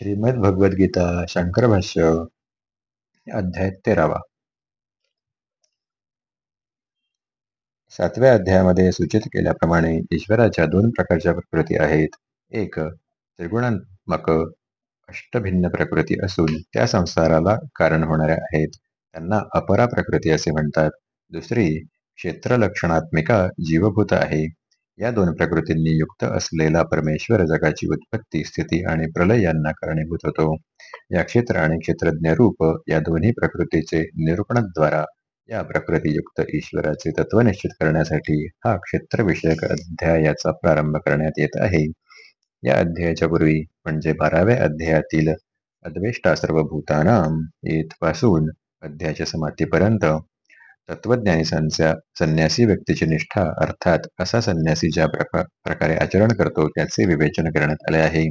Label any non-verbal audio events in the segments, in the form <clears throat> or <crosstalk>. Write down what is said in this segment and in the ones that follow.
श्रीमद्भगवद्गीता शंकर भाष्य अध्याय तेरावा. सातव्या अध्यायामध्ये सूचित केल्याप्रमाणे ईश्वराच्या दोन प्रकारच्या प्रकृती आहेत. एक त्रिगुणात्मक अष्टभिन्न प्रकृती असून त्या संसाराला कारण होणाऱ्या आहेत. त्यांना अपरा प्रकृती असे म्हणतात. दुसरी क्षेत्रलक्षणात्मिका जीवभूत आहे. या दोन प्रकृतींनी युक्त असलेला परमेश्वर जगाची उत्पत्ती स्थिती आणि प्रलय यांना कारणीभूत होतो. या क्षेत्र आणि क्षेत्रज्ञ रूप या दोन्ही प्रकृतीचे निरूपणाद्वारा या प्रकृतीयुक्त ईश्वराचे तत्व निश्चित करण्यासाठी हा क्षेत्रविषयक अध्यायाचा प्रारंभ करण्यात येत आहे. या अध्यायाच्या पूर्वी म्हणजे बाराव्या अध्यायातील अद्वेष्टा सर्व भूतानाम येथपासून अध्यायाच्या समाप्तीपर्यंत तत्वज्ञानी संन्यासी व्यक्तीची निष्ठा अर्थात असा संन्यासी ज्या प्रकारे आचरण करतो त्याचे विवेचन करण्यात आले आहे.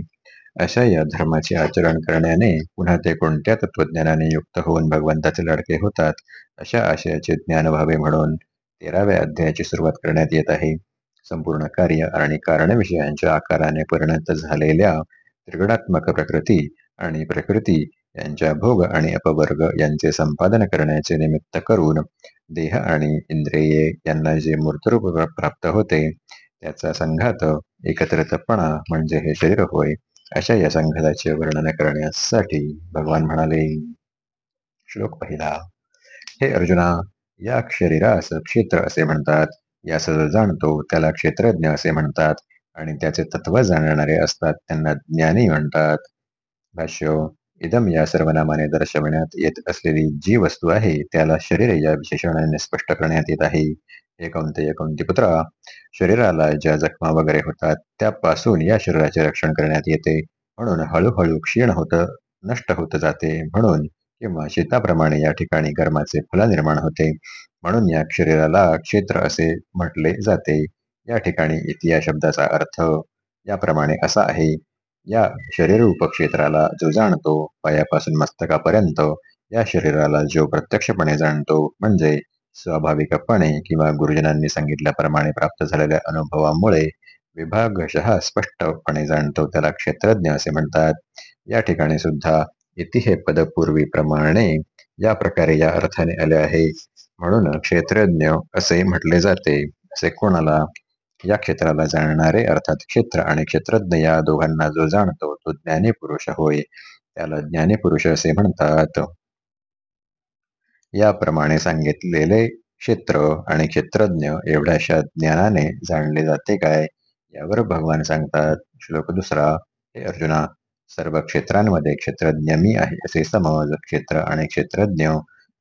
अशा या धर्माचे आचरण करण्याने पुन्हा ते कोणत्या तत्वज्ञानाने युक्त होऊन भगवंताचे लाडके होतात अशा आशयाचे ज्ञान व्हावे म्हणून तेराव्या अध्यायाची सुरुवात करण्यात येत आहे. संपूर्ण कार्य आणि कारणविषयांच्या आकाराने परिणत झालेल्या त्रिगुणात्मक प्रकृती आणि प्रकृती यांच्या भोग आणि अपवर्ग यांचे संपादन करण्याचे निमित्त करून देह आणि इंद्रिये यांना जे मूर्तरूप प्राप्त होते त्याचा संघात एकत्रितपणा म्हणजे हे शरीर होय अशा या संघाताचे वर्णन करण्यासाठी भगवान म्हणाले श्लोक पहिला हे अर्जुना या शरीरास क्षेत्र असे म्हणतात यास जाणतो त्याला क्षेत्रज्ञ असे म्हणतात आणि त्याचे तत्व जाणणारे असतात त्यांना ज्ञानी म्हणतात. भाष्य इदम या सर्वनामाने दर्शवण्यात येत असलेली जी वस्तू आहे त्याला शरीर या विशेषणाने स्पष्ट करण्यात येत आहे. एकोणते एकोणती पुत्रा शरीराला ज्या जखमा वगैरे होतात त्यापासून या शरीराचे रक्षण करण्यात येते. म्हणून हळूहळू क्षीण होत नष्ट होत जाते. म्हणून किंवा शेताप्रमाणे या ठिकाणी गर्माचे फुला निर्माण होते. म्हणून या शरीराला क्षेत्र असे म्हटले जाते. या ठिकाणी इति या शब्दाचा अर्थ याप्रमाणे असा आहे. या शरीररूप क्षेत्राला जो जाणतो पायापासून मस्तकापर्यंत या शरीराला जो प्रत्यक्षपणे जाणतो म्हणजे स्वाभाविकपणे किंवा गुरुजनांनी सांगितल्याप्रमाणे प्राप्त झालेल्या अनुभवामुळे विभागशः स्पष्टपणे जाणतो त्याला क्षेत्रज्ञ असे म्हणतात. या ठिकाणी सुद्धा इति हे पद पूर्वीप्रमाणे या प्रकारे या अर्थाने आले आहे. म्हणून क्षेत्रज्ञ असे म्हटले जाते. असे कोणाला या क्षेत्राला जाणणारे अर्थात क्षेत्र आणि क्षेत्रज्ञ या दोघांना जो जाणतो तो ज्ञानी पुरुष होय. त्याला ज्ञानी पुरुष असे म्हणतात. याप्रमाणे सांगितलेले क्षेत्र आणि क्षेत्रज्ञ एवढ्याशा ज्ञानाने जाणले जाते काय यावर भगवान सांगतात. श्लोक दुसरा हे अर्जुना सर्व क्षेत्रांमध्ये क्षेत्रज्ञ मी आहे असे समज. क्षेत्र आणि क्षेत्रज्ञ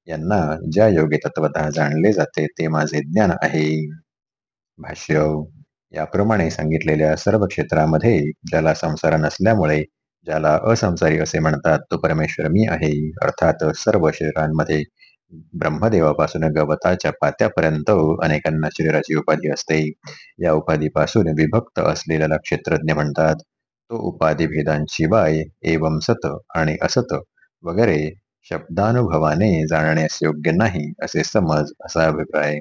यांना ज्या योग्य तत्वत जाणले जाते ते माझे ज्ञान आहे. भाष्य याप्रमाणे सांगितलेल्या सर्व क्षेत्रामध्ये ज्याला संसार नसल्यामुळे ज्याला असंसारी असे म्हणतात तो परमेश्वर मी आहे. अर्थात सर्व शरीरांमध्ये ब्रह्मदेवापासून गवताच्या पात्यापर्यंत अनेकांना शरीराची उपाधी असते. या उपाधीपासून विभक्त असलेल्याला क्षेत्रज्ञ म्हणतात. तो उपाधी भेदांशिवाय एवम सत आणि असत वगैरे शब्दानुभवाने जाणण्यास योग्य नाही असे समज असा अभिप्राय.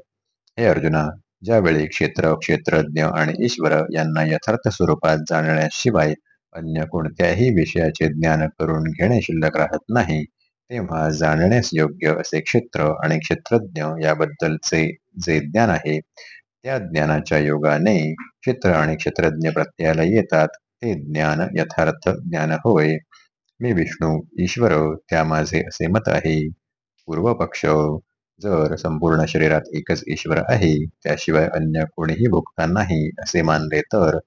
हे अर्जुना ज्यावेळी क्षेत्र क्षेत्रज्ञ आणि ईश्वर यांना यथार्थ स्वरूपात जाणण्याशिवाय अन्य कोणत्याही विषयाचे ज्ञान करून घेणे शिल्लक राहत नाही तेव्हा जाणण्यास योग्य असे क्षेत्र आणि क्षेत्रज्ञ याबद्दलचे जे ज्ञान आहे त्या ज्ञानाच्या योगाने क्षेत्र आणि क्षेत्रज्ञ प्रत्ययाला येतात ते ज्ञान यथार्थ ज्ञान होय. मी विष्णू ईश्वर त्या माझे असे मत आहे. पूर्व पक्ष जर संपूर्ण शरीरात एकच ईश्वर आहे त्याशिवाय अन्य कोणीही भोगता नाही असे मानले तर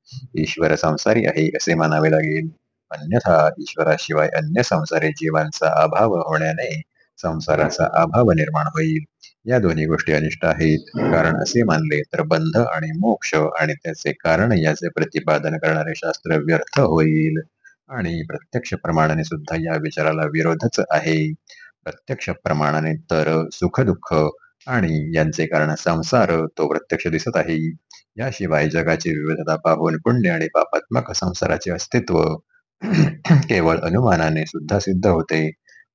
ईश्वर संसारी आहे असे मानावे लागेल. अन्यथा ईश्वराशिवाय अन्य संसारी जीवांचा अभाव होण्याने संसाराचा अभाव निर्माण होईल. या दोन्ही गोष्टी अनिष्ट आहेत. कारण असे मानले तर बंध आणि मोक्ष आणि त्याचे कारण याचे प्रतिपादन करणारे शास्त्र व्यर्थ होईल. आणि प्रत्यक्ष प्रमाणाने सुद्धा या विचाराला विरोधच आहे. प्रत्यक्ष प्रमाणाने तर सुख दुःख आणि यांचे कारण संसार तो प्रत्यक्ष दिसत आहे. याशिवाय जगाची विविधता पाहून पुण्य आणि पापात्मक संसाराचे अस्तित्व <clears throat> केवळ अनुमानाने सुद्धा सिद्ध होते.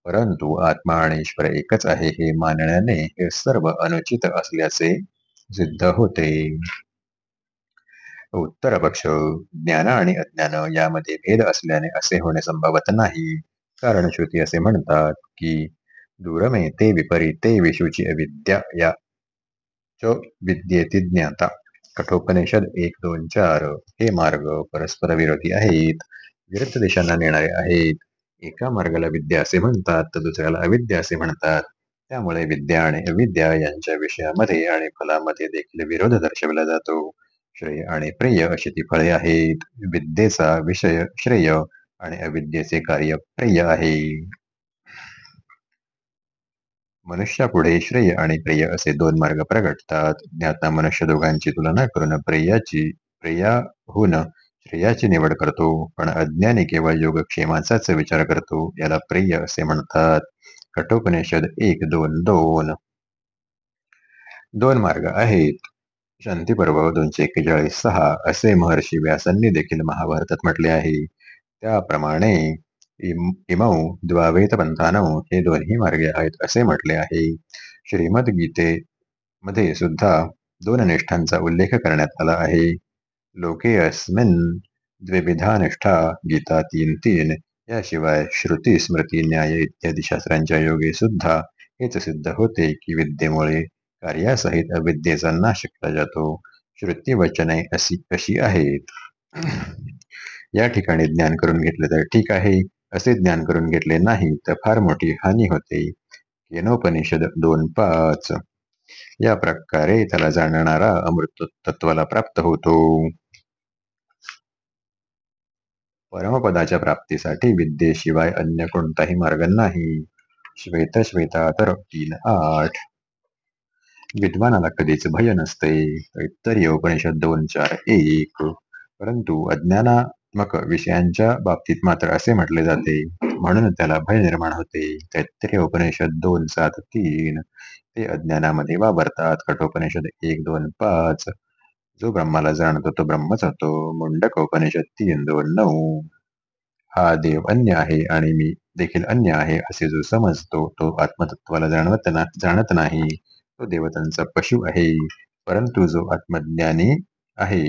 परंतु आत्मा आणि ईश्वर एकच आहे हे मानण्याने हे सर्व अनुचित असल्याचे सिद्ध होते. उत्तर पक्ष ज्ञान आणि अज्ञान यामध्ये भेद असल्याने असे होणे संभवत नाही. कारण श्रुती असे म्हणतात की दूरमे ते विपरीते विषूची अविद्या या च विद्येती ज्ञाता कठोपनिषद एक दोन चार हे मार्ग परस्पर विरोधी आहेत विरुद्ध दिशांना नेणारे आहेत एका मार्गाला विद्या असे म्हणतात तर दुसऱ्याला अविद्या असे म्हणतात त्यामुळे विद्या आणि अविद्या यांच्या विषयामध्ये आणि फलामध्ये देखील विरोध दर्शवला जातो श्रेय आणि प्रेय अशी ती फळे आहेत विद्येचा विषय श्रेय आणि अविद्येचे कार्य प्रिय आहे मनुष्यापुढे श्रेय आणि प्रेय असे दोन मार्ग प्रगटतात. ज्ञाता मनुष्य दोघांची तुलना करून प्रेयाची प्रेयाहून श्रेयाची निवड करतो. पण अज्ञानी केवळ योगक्षेमाचाच विचार करतो. याला प्रिय असे म्हणतात. कठोपनिषद एक दोन दोन. दोन मार्ग आहेत. शांती पर्व दोनशे एक्केचाळीस सहा असे महर्षी व्यासांनी देखील महाभारतात म्हटले आहे. त्याप्रमाणे इमौ द्वावेत पंथानौ हे दोन्ही मार्गे आहेत असे म्हटले आहे. श्रीमद्गीते मध्ये सुद्धा दोन निष्ठांचा उल्लेख करण्यात आला आहे. लोके अस्मिन् द्विविधा निष्ठा गीता तीन तीन याशिवाय श्रुती स्मृती न्याय इत्यादी शास्त्रांच्या योगे सुद्धा हेच सिद्ध होते की विद्येमुळे कार्यासहित अविद्येचा नाश केला जातो. श्रुती वचने अशी कशी आहेत. या ठिकाणी ज्ञान करून घेतले तर ठीक आहे. असे ज्ञान करून घेतले नाही तर फार मोठी हानी होते. येनोपनिषद दोन पाच. या प्रकारे त्याला जाणणारा अमृत तत्वाला प्राप्त होतो. परमपदाच्या प्राप्तीसाठी विद्येशिवाय अन्य कोणताही मार्ग नाही. श्वेत श्वेता तर तीन आठ. विद्वानाला कधीच भय नसते. तैत्तरीय उपनिषद दोन चार एक. परंतु अज्ञाना अज्ञानात्मक विषयांच्या बाबतीत मात्र असे म्हटले जाते. म्हणून त्याला भय निर्माण होते. तैत्तरीय उपनिषद दोन सात तीन. ते अज्ञानामध्ये वावरतात. कठोपनिषद एक दोन पाच. जो ब्रह्माला जाणतो तो ब्रह्मच होतो. मुंडक उपनिषद तीन दोन नऊ. हा देव अन्य आहे आणि मी देखील अन्य आहे असे जो समजतो तो आत्मतत्वाला जाणवत ना जाणत नाही. तो देवतांचा पशु आहे. परंतु जो आत्मज्ञानी आहे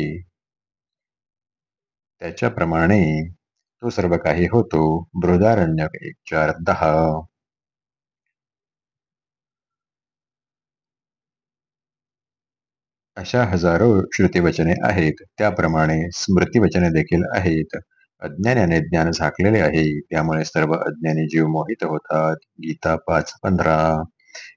त्याच्याप्रमाणे तो सर्व काही होतो. बृहदारण्य एक चार दहा. अशा हजारो श्रुतीवचने आहेत. त्याप्रमाणे स्मृतीवचने देखील आहेत. अज्ञानाने ज्ञान झाकलेले आहे. त्यामुळे सर्व अज्ञानी जीव मोहित होतात. गीता पाच पंधरा.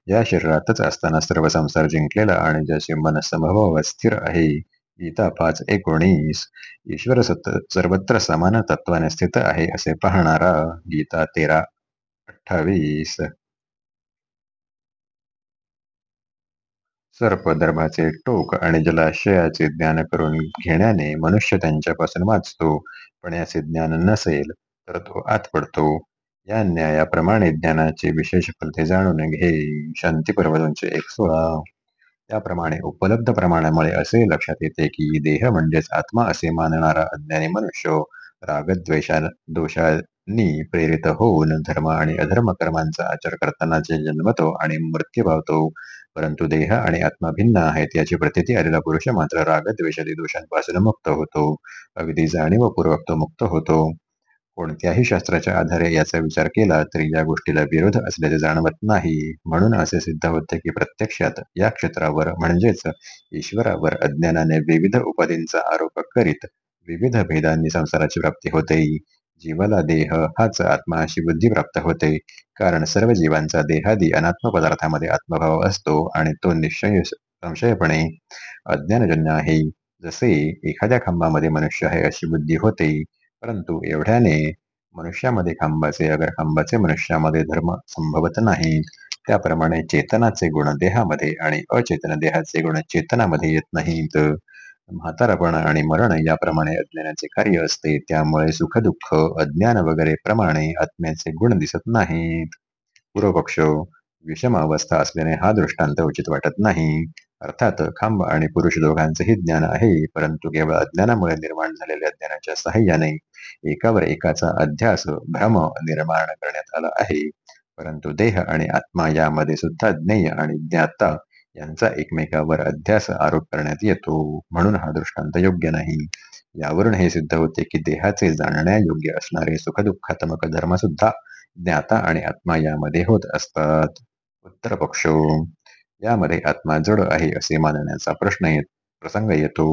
या शरीरातच असताना सर्व संसार जिंकलेला आणि ज्याचे मन समभाव स्थिर आहे. गीता पाच एकोणीस. ईश्वर सत सर्वत्र समान तत्वाने स्थित आहे असे पाहणारा गीता तेरा अठ्ठावीस. सर्पदर्भाचे टोक आणि जलाशयाचे ज्ञान करून घेण्याने मनुष्य त्यांच्यापासून वाचतो पण याचे ज्ञान नसेल तर तो आत पडतो. या न्यायाप्रमाणे ज्ञानाचे विशेष फलते जाणून घे. शांती पर्वतांचे एक सोळा. त्याप्रमाणे उपलब्ध प्रमाणामुळे असे लक्षात येते की देह म्हणजेच आत्मा असे मानणारा अज्ञानी मनुष्य रागद्वेषा दोषांनी प्रेरित होऊन धर्म आणि अधर्म कर्मांचा आचार करताना जे जन्मतो आणि मृत्यू पावतो परंतु देह आणि आत्मा भिन्न आहेत याची प्रतीती आलेला पुरुष मात्र रागद्वेषादी दोषांपासून मुक्त होतो. अगदी जाणीवपूर्वक तो मुक्त होतो. कोणत्याही शास्त्राच्या आधारे याचा विचार केला तरी या गोष्टीला विरोध असल्याचे जाणवत नाही. म्हणून असे सिद्ध होते की प्रत्यक्षात या क्षेत्रावर म्हणजेच ईश्वरावर अज्ञानाने विविध उपाधींचा आरोप करीत विविध भेदांनी संसाराची प्राप्ती होते. जीवाला देह हाच आत्मा अशी बुद्धी प्राप्त होते. कारण सर्व जीवांचा देहादी अनात्म पदार्थामध्ये आत्मभाव असतो आणि तो निश्चय संशयपणे अज्ञानजन्य आहे. जसे एखाद्या खांबामध्ये मनुष्य आहे अशी बुद्धी होते. परंतु एवढ्याने मनुष्यामध्ये खांबाचे अगर खांबाचे मनुष्यामध्ये धर्म संभवत नाही त्याप्रमाणे चेतनाचे गुण देहामध्ये आणि अचेतन देहाचे गुण चेतनामध्ये येत नाहीत. म्हातारपण आणि मरण याप्रमाणे अज्ञानाचे कार्य असते त्यामुळे सुखदुःख अज्ञान वगैरे प्रमाणे आत्म्याचे गुण दिसत नाहीत. पूर्वपक्ष विषम अवस्था असल्याने हा दृष्टांत उचित वाटत नाही. अर्थात खांब आणि पुरुष दोघांचेही ज्ञान आहे परंतु केवळ अज्ञानामुळे निर्माण झालेल्या ज्ञानाच्या सहाय्याने एकावर एकाचा अध्यास भ्रम निर्माण करण्यात आला आहे. परंतु देह आणि आत्मा यामध्ये सुद्धा ज्ञेय आणि ज्ञाता यांचा एकमेकावर अध्यास आरोप करण्यात येतो म्हणून हा दृष्टांत योग्य नाही. यावरून हे सिद्ध होते की देहाचे जाणण्यायोग्य असणारे सुखदुःखात्मक धर्म सुद्धा ज्ञाता आणि आत्मा यामध्ये होत असतात. उत्तर पक्ष यामध्ये आत्मा जड आहे असे मानण्याचा प्रश्न येत प्रसंग येतो.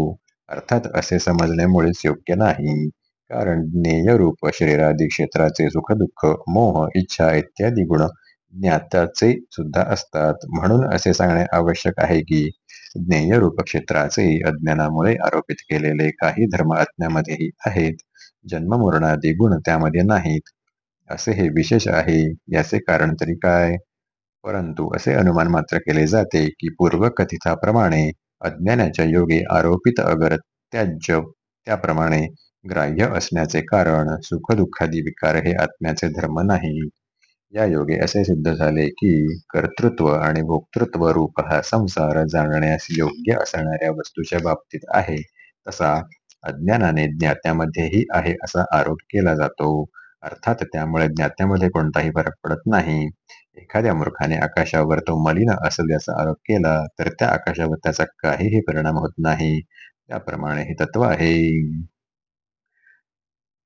अर्थात असे समजण्यामुळेच योग्य नाही. कारण ज्ञेय रूप शरीरादी क्षेत्राचे सुख दुःख मोह इच्छा इत्यादी गुण ज्ञात्याचे सुद्धा असतात. म्हणून असे सांगणे आवश्यक आहे की ज्ञेय रूप क्षेत्राचे अज्ञानामुळे आरोपित केलेले काही धर्म आत्म्यामध्येही आहेत. जन्ममरणादी गुण त्यामध्ये नाहीत. असे हे विशेष आहे. याचे कारण तरी काय? परंतु असे अनुमान मात्र केले जाते की पूर्वकथिताप्रमाणे अज्ञानाच्या योगे आरोपित अगर त्याज्य त्याप्रमाणे ग्राह्य असण्याचे कारण सुखदुःखादी विकार हे आत्म्याचे धर्म नाही. या योगे असे सिद्ध झाले की कर्तृत्व आणि भोक्तृत्व रूप हा संसार जाणण्यास योग्य असणाऱ्या वस्तूच्या बाबतीत आहे. तसा अज्ञानाने ज्ञात्यामध्येही आहे असा आरोप केला जातो. अर्थात त्यामुळे ज्ञात्यामध्ये कोणताही फरक पडत नाही. एखाद्या मूर्खाने आकाशावर तो मलिन असल्याचा आरोप केला तर त्या आकाशावर त्याचा काहीही परिणाम होत नाही. त्याप्रमाणे हे तत्व आहे.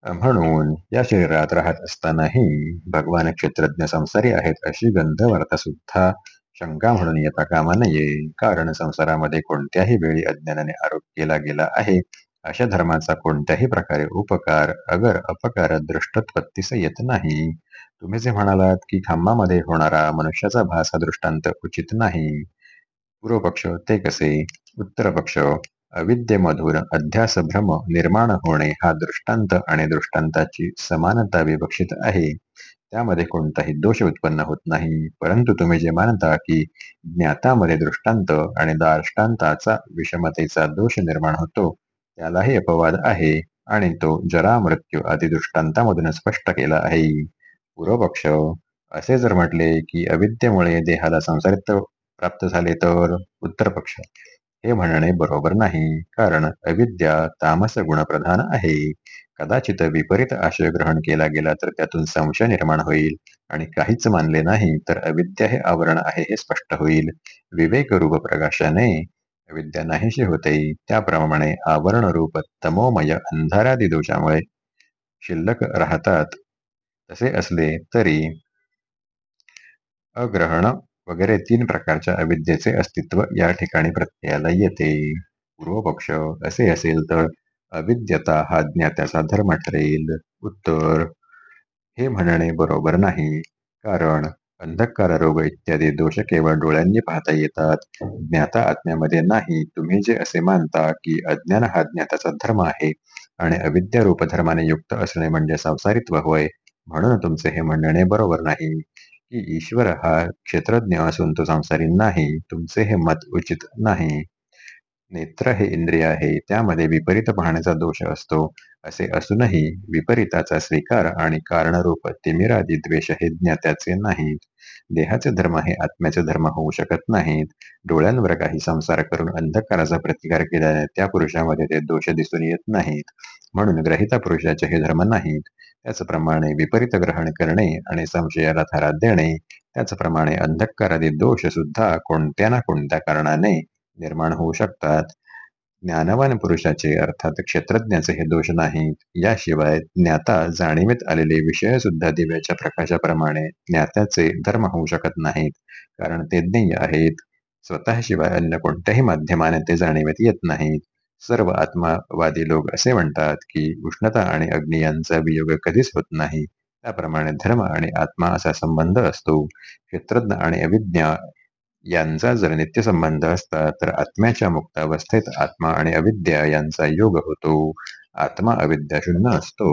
म्हणून या शरीरात राहत असतानाही भगवान क्षेत्रज्ञ संसारी आहेत अशी गंधवार्ता सुद्धा शंका म्हणून येता कामा नये कारण संसारामध्ये कोणत्याही वेळी अज्ञानाने आरोप केला गेला आहे. अशा धर्माचा कोणत्याही प्रकारे उपकार अगर अपकार दृष्टत्पत्तीस येत नाही. तुम्ही जे म्हणालात की खांबामध्ये होणारा मनुष्याचा भास हा दृष्टांत उचित नाही. पूर्वपक्ष ते कसे? उत्तर पक्ष अविद्येमधून अध्यास भ्रम निर्माण होणे हा दृष्टांत आणि दृष्टांताची समानता विवक्षित आहे. त्यामध्ये कोणताही दोष उत्पन्न होत नाही. परंतु तुम्ही जे मानता की ज्ञातामध्ये दृष्टांत आणि दाष्टांताचा विषमतेचा दोष निर्माण होतो त्यालाही अपवाद आहे. आणि तो जरा मृत्यू आदी दृष्टांतामधून स्पष्ट केला आहे. पूर्वपक्ष असे जर म्हटले की अविद्येमुळे देहाला संसारित्व प्राप्त झाले तर उत्तर पक्ष. हे म्हणणे बरोबर नाही. कारण अविद्या तामस गुणप्रधान आहे. कदाचित विपरीत आशय ग्रहण केला गेला तर त्यातून संशय निर्माण होईल. आणि काहीच मानले नाही तर अविद्या हे आवरण आहे हे स्पष्ट होईल. विवेक रूप प्रकाशाने अविद्या नाहीशी होते. त्याप्रमाणे आवरण रूप तमोमय अंधारादी दोषामुळे शिल्लक राहतात. तसे असले तरी अग्रहण वगैरे तीन प्रकारच्या अविद्येचे अस्तित्व या ठिकाणी प्रत्ययाला येते. पूर्वपक्ष असे असेल तर अविद्यता हा ज्ञात्याचा धर्म ठरेल. उत्तर हे म्हणणे बरोबर नाही. कारण अंधकार रोग इत्यादी दोष केवळ डोळ्यांनी पाहता येतात. ज्ञाता आत्म्यामध्ये नाही. तुम्ही जे असे मानता की अज्ञान हा ज्ञाताचा धर्म आहे आणि अविद्या रूप धर्माने युक्त असणे म्हणजे संसारित्व होय. म्हणून तुमचे हे म्हणणे बरोबर नाही. की ईश्वर हा क्षेत्रज्ञ असून तो संसारी नाही. तुमचे हे मत उचित नाही. नेत्र हे इंद्रिय आहे. त्यामध्ये विपरीत पाहण्याचा दोष असतो. असे असूनही विपरीताचा स्वीकार आणि कारणरूप तिमिरादी द्वेष हे ज्ञात्याचे नाहीत. देहाचे धर्म हे आत्म्याचे धर्म होऊ शकत नाहीत. डोळ्यांवर काही संसार करून अंधकाराचा प्रतिकार केल्याने त्या पुरुषामध्ये ते दोष दिसून येत नाहीत. म्हणून ग्रहिता पुरुषाचे हे धर्म नाहीत. त्याचप्रमाणे विपरीत ग्रहण करणे आणि संशयाला थारा देणे त्याचप्रमाणे अंधकारादी दोष सुद्धा कोणत्या ना कोणत्या कारणाने निर्माण होऊ शकतात. ज्ञानवान पुरुषाचे अर्थात क्षेत्रज्ञाचे हे दोष नाहीत याशिवाय ज्ञाता जाणीवेत आलेले विषय सुद्धा दिव्याच्या प्रकाशाप्रमाणे ज्ञात्याचे धर्म होऊ शकत नाहीत. कारण ते ज्ञेय आहेत. स्वतःशिवाय अन्य कोणत्याही माध्यमाने ते जाणीवेत येत नाहीत. सर्व आत्मावादी लोक असे म्हणतात की उष्णता आणि अग्नी यांचा वियोग कधीच होत नाही. त्याप्रमाणे धर्म आणि आत्मा असा संबंध असतो. क्षेत्रज्ञ आणि अविज्ञा यांचा जर नित्य संबंध असता तर आत्म्याच्या मुक्तावस्थेत आत्मा आणि अविद्या यांचा योग होतो. आत्मा अविद्या शून्य असतो.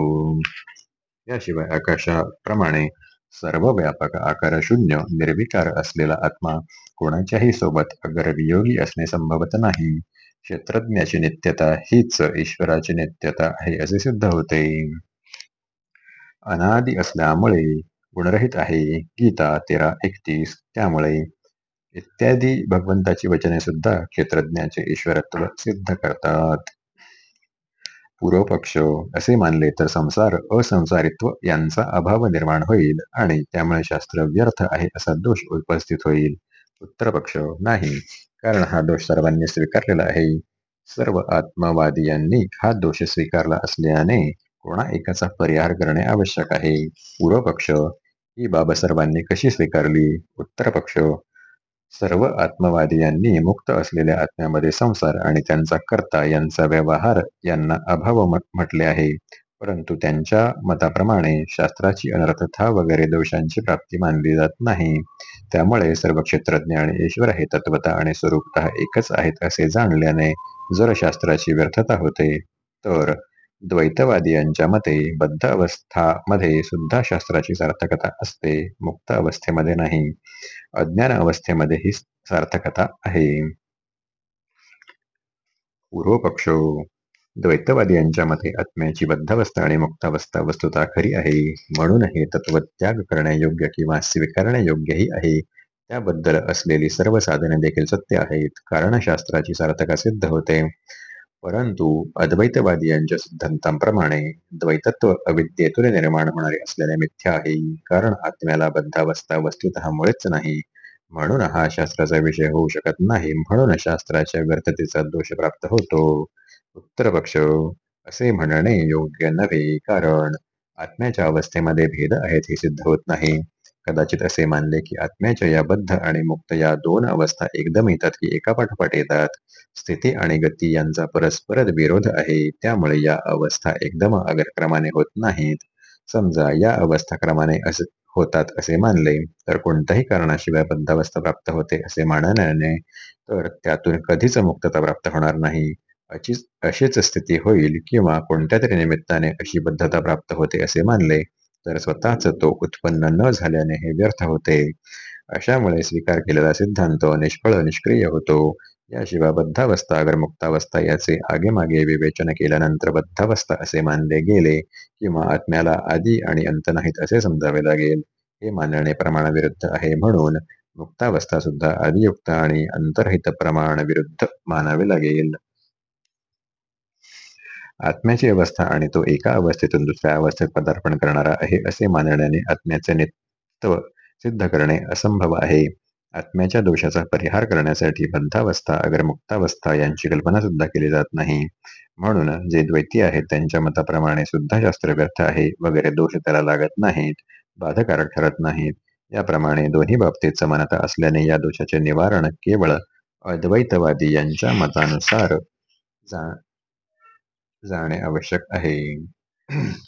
याशिवाय आकाशाप्रमाणे सर्व व्यापक आकार शून्य निर्विकार असलेला आत्मा कोणाच्याही सोबत अगरवियोगी असणे संभवत नाही. क्षेत्रज्ञाची नित्यता हीच ईश्वराची नित्यता आहे असे सिद्ध होते. अनादि असल्यामुळे गुणरहित आहे. गीता तेरा एकतीस त्यामुळे इत्यादी भगवंताची वचने सुद्धा क्षेत्रज्ञाचे ईश्वरत्व सिद्ध करतात. पूर्वपक्ष असे मानले तर संसार असंसारित्व यांचा अभाव निर्माण होईल आणि त्यामुळे शास्त्र व्यर्थ आहे असा दोष उपस्थित होईल. उत्तरपक्ष नाही कारण हा दोष सर्वांनी स्वीकारलेला आहे. सर्व आत्मवादी यांनी हा दोष स्वीकारला असल्याने कोणा एकाचा परिहार करणे आवश्यक आहे. पूर्वपक्ष ही बाब सर्वांनी कशी स्वीकारली? उत्तर सर्व आत्मवादी यांनी मुक्त असलेल्या आत्म्यामध्ये संसार आणि त्यांचा कर्ता यांचा व्यवहार यांना अभाव म्हटले आहे. परंतु त्यांच्या मताप्रमाणे शास्त्राची अनर्थता वगैरे दोषांची प्राप्ती मानली जात नाही. त्यामुळे सर्व क्षेत्रज्ञ आणि ईश्वर हे तत्वता आणि स्वरूपत एकच आहेत असे जाणल्याने जर शास्त्राची व्यर्थता होते तर द्वैतवादियांच्या मते बद्ध अवस्थामध्ये सुद्धा शास्त्राची सार्थकता असते मुक्त अवस्थेमध्ये नाही. अज्ञान अवस्थेमध्ये ही सार्थकता आहे. पूर्व द्वैतवादी यांच्या मते आत्म्याची बद्धावस्था आणि मुक्तावस्था वस्तुता खरी आहे. म्हणून हे तत्व त्याग करण्यायोग्य किंवा स्वीकारण्यायोग्यही आहे. त्याबद्दल असलेली सर्व साधने देखील सत्य आहेत. कारण शास्त्राची सार्थका सिद्ध होते. परंतु अद्वैतवादी यांच्या सिद्धांतांप्रमाणे द्वैतत्व अविद्येतून निर्माण होणारे असलेले मिथ्या आहे कारण आत्म्याला बद्धावस्था वस्तुतः मुळेच नाही. म्हणून हा शास्त्राचा विषय होऊ शकत नाही. म्हणून शास्त्राच्या व्यर्थतेचा दोष प्राप्त होतो. उत्तर पक्ष असे म्हणणे योग्य नव्हे. कारण आत्म्याच्या अवस्थेमध्ये भेद आहेत हे सिद्ध होत नाही. कदाचित असे मानले की आत्म्याच्या या बद्ध आणि मुक्त या दोन अवस्था एकदम येतात की एका पाठोपाठ येतात. स्थिती आणि गती यांचा परस्पर विरोध आहे. त्यामुळे या अवस्था एकदम अग्रक्रमाने होत नाहीत. समजा या अवस्था क्रमाने असे होतात असे मानले तर कोणत्याही कारणाशिवाय बद्धावस्था प्राप्त होते असे मानण्याने तर त्यातून कधीच मुक्तता प्राप्त होणार नाही. अशीच अशीच स्थिती होईल किंवा कोणत्या तरी निमित्ताने अशी बद्धता प्राप्त होते असे मानले तर स्वतःच तो उत्पन्न न झाल्याने हे व्यर्थ होते. अशामुळे स्वीकार केलेला सिद्धांत निष्फळ निष्क्रिय होतो. याशिवाय बद्धावस्था अगर मुक्तावस्था याचे आगेमागे विवेचन केल्यानंतर बद्धावस्था असे मानले गेले किंवा आत्म्याला आधी आणि अंत नाहीत असे समजावे लागेल. हे मानणे प्रमाणाविरुद्ध आहे म्हणून मुक्तावस्था सुद्धा आदियुक्त आणि अंतरहित प्रमाण विरुद्ध मानावे लागेल. आत्म्याची अवस्था आणि तो एका अवस्थेतून दुसऱ्या अवस्थेत पदार्पण करणारा आहे असे मानण्याने आत्म्याचे नित्व सिद्ध करणे असंभव आहे. आत्म्याच्या दोषाचा परिहार करण्यासाठी बद्धावस्था अगर मुक्तावस्था यांची कल्पना सुद्धा केली जात नाही. म्हणून जे द्वैती आहेत त्यांच्या मताप्रमाणे सुद्धा शास्त्र व्यर्थ आहे वगैरे दोष त्याला लागत नाहीत बाधकारक ठरत नाहीत. याप्रमाणे दोन्ही बाबतीत समानता असल्याने या दोषाचे निवारण केवळ अद्वैतवादी यांच्या मतानुसार जाणे आवश्यक आहे. <clears throat>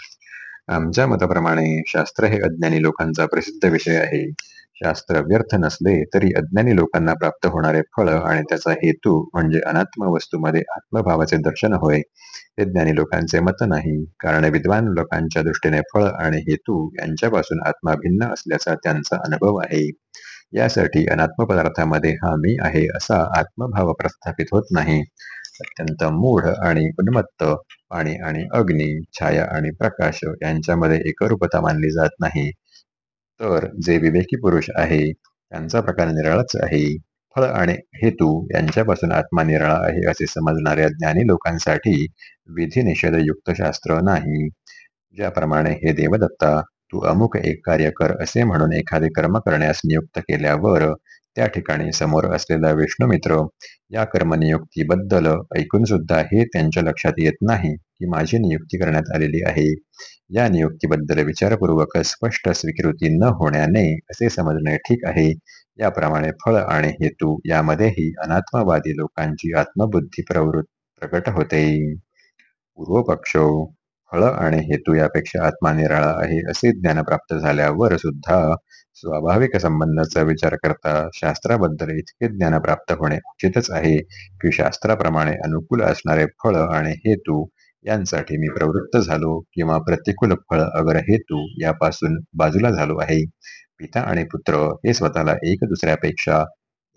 आमच्या मताप्रमाणे शास्त्र हे अज्ञानी लोकांचा प्रसिद्ध विषय आहे. शास्त्र व्यर्थ नसले तरी अज्ञानी लोकांना प्राप्त होणारे फळ आणि त्याचा हेतू म्हणजे अनात्म वस्तूमध्ये आत्मभावाचे दर्शन होय. हे ज्ञानी लोकांचे मत नाही. कारण विद्वान लोकांच्या दृष्टीने फळ आणि हेतू यांच्यापासून आत्मा भिन्न असल्याचा त्यांचा अनुभव आहे. यासाठी अनात्म पदार्थामध्ये हा मी आहे असा आत्मभाव प्रस्थापित होत नाही. अत्यंत मूढ आणि उन्मत्त पाणी आणि अग्नी छाया आणि प्रकाश यांच्यामध्ये एकरूपता मानली जात नाही. तर जे विवेकी पुरुष आहे त्यांचा प्रकार निराळाच आहे. फळ आणि हेतू यांच्यापासून आत्मा निराळा आहे असे समजणाऱ्या ज्ञानी लोकांसाठी विधी निषेधयुक्त शास्त्र नाही. ज्याप्रमाणे हे देवदत्ता तू अमुक एक कार्य कर असे म्हणून एखादे कर्म करण्यास नियुक्त केल्यावर त्या ठिकाणी समोर असलेला विष्णुमित्र या कर्मनियुक्तीबद्दल ऐकून सुद्धा हे त्यांच्या लक्षात येत नाही की माझी नियुक्ती करण्यात आलेली आहे. या नियुक्तीबद्दल विचारपूर्वक स्पष्ट स्वीकृती न होण्याने असे समजणे ठीक आहे. याप्रमाणे फळ आणि हेतू यामध्येही अनात्मवादी लोकांची आत्मबुद्धी प्रवृत्त प्रकट होते. पूर्वपक्ष फळ आणि हेतू यापेक्षा आत्मा निराळा आहे असे ज्ञान प्राप्त झाल्यावर सुद्धा स्वाभाविक संबंधाचा विचार करता शास्त्राबद्दल इतके ज्ञान प्राप्त होणे उचितच आहे की शास्त्राप्रमाणे अनुकूल असणारे फळ आणि हेतू यांसाठी मी प्रवृत्त झालो किंवा प्रतिकूल फळ अगर हेतू यापासून बाजूला झालो आहे. पिता आणि पुत्र हे स्वतःला एक दुसऱ्यापेक्षा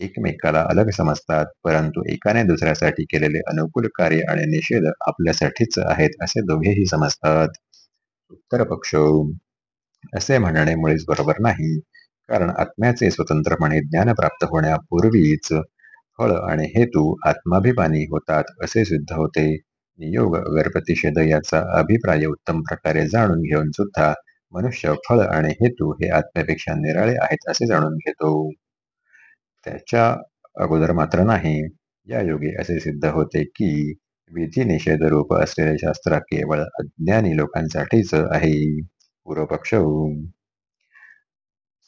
एकमेकाला अलग समजतात परंतु एकाने दुसऱ्यासाठी केलेले अनुकूल कार्य आणि निषेध आपल्यासाठीच आहेत असे दोघेही समजतात. उत्तर पक्ष असे म्हणणे मुळीच बरोबर नाही. कारण आत्म्याचे स्वतंत्रपणे ज्ञान प्राप्त होण्यापूर्वीच फळ आणि हेतू आत्माभिमानी होतात असे सिद्ध होते. नियोग अगर प्रतिषेध याचा अभिप्राय उत्तम प्रकारे जाणून घेऊन सुद्धा मनुष्य फळ आणि हेतू हे आत्म्यापेक्षा निराळे आहेत असे जाणून घेतो. त्याच्या अगोदर मात्र नाही. या योगी असे सिद्ध होते की विधी निषेध रूप असलेले शास्त्र केवळ अज्ञानी लोकांसाठीच आहे. पूर्वपक्ष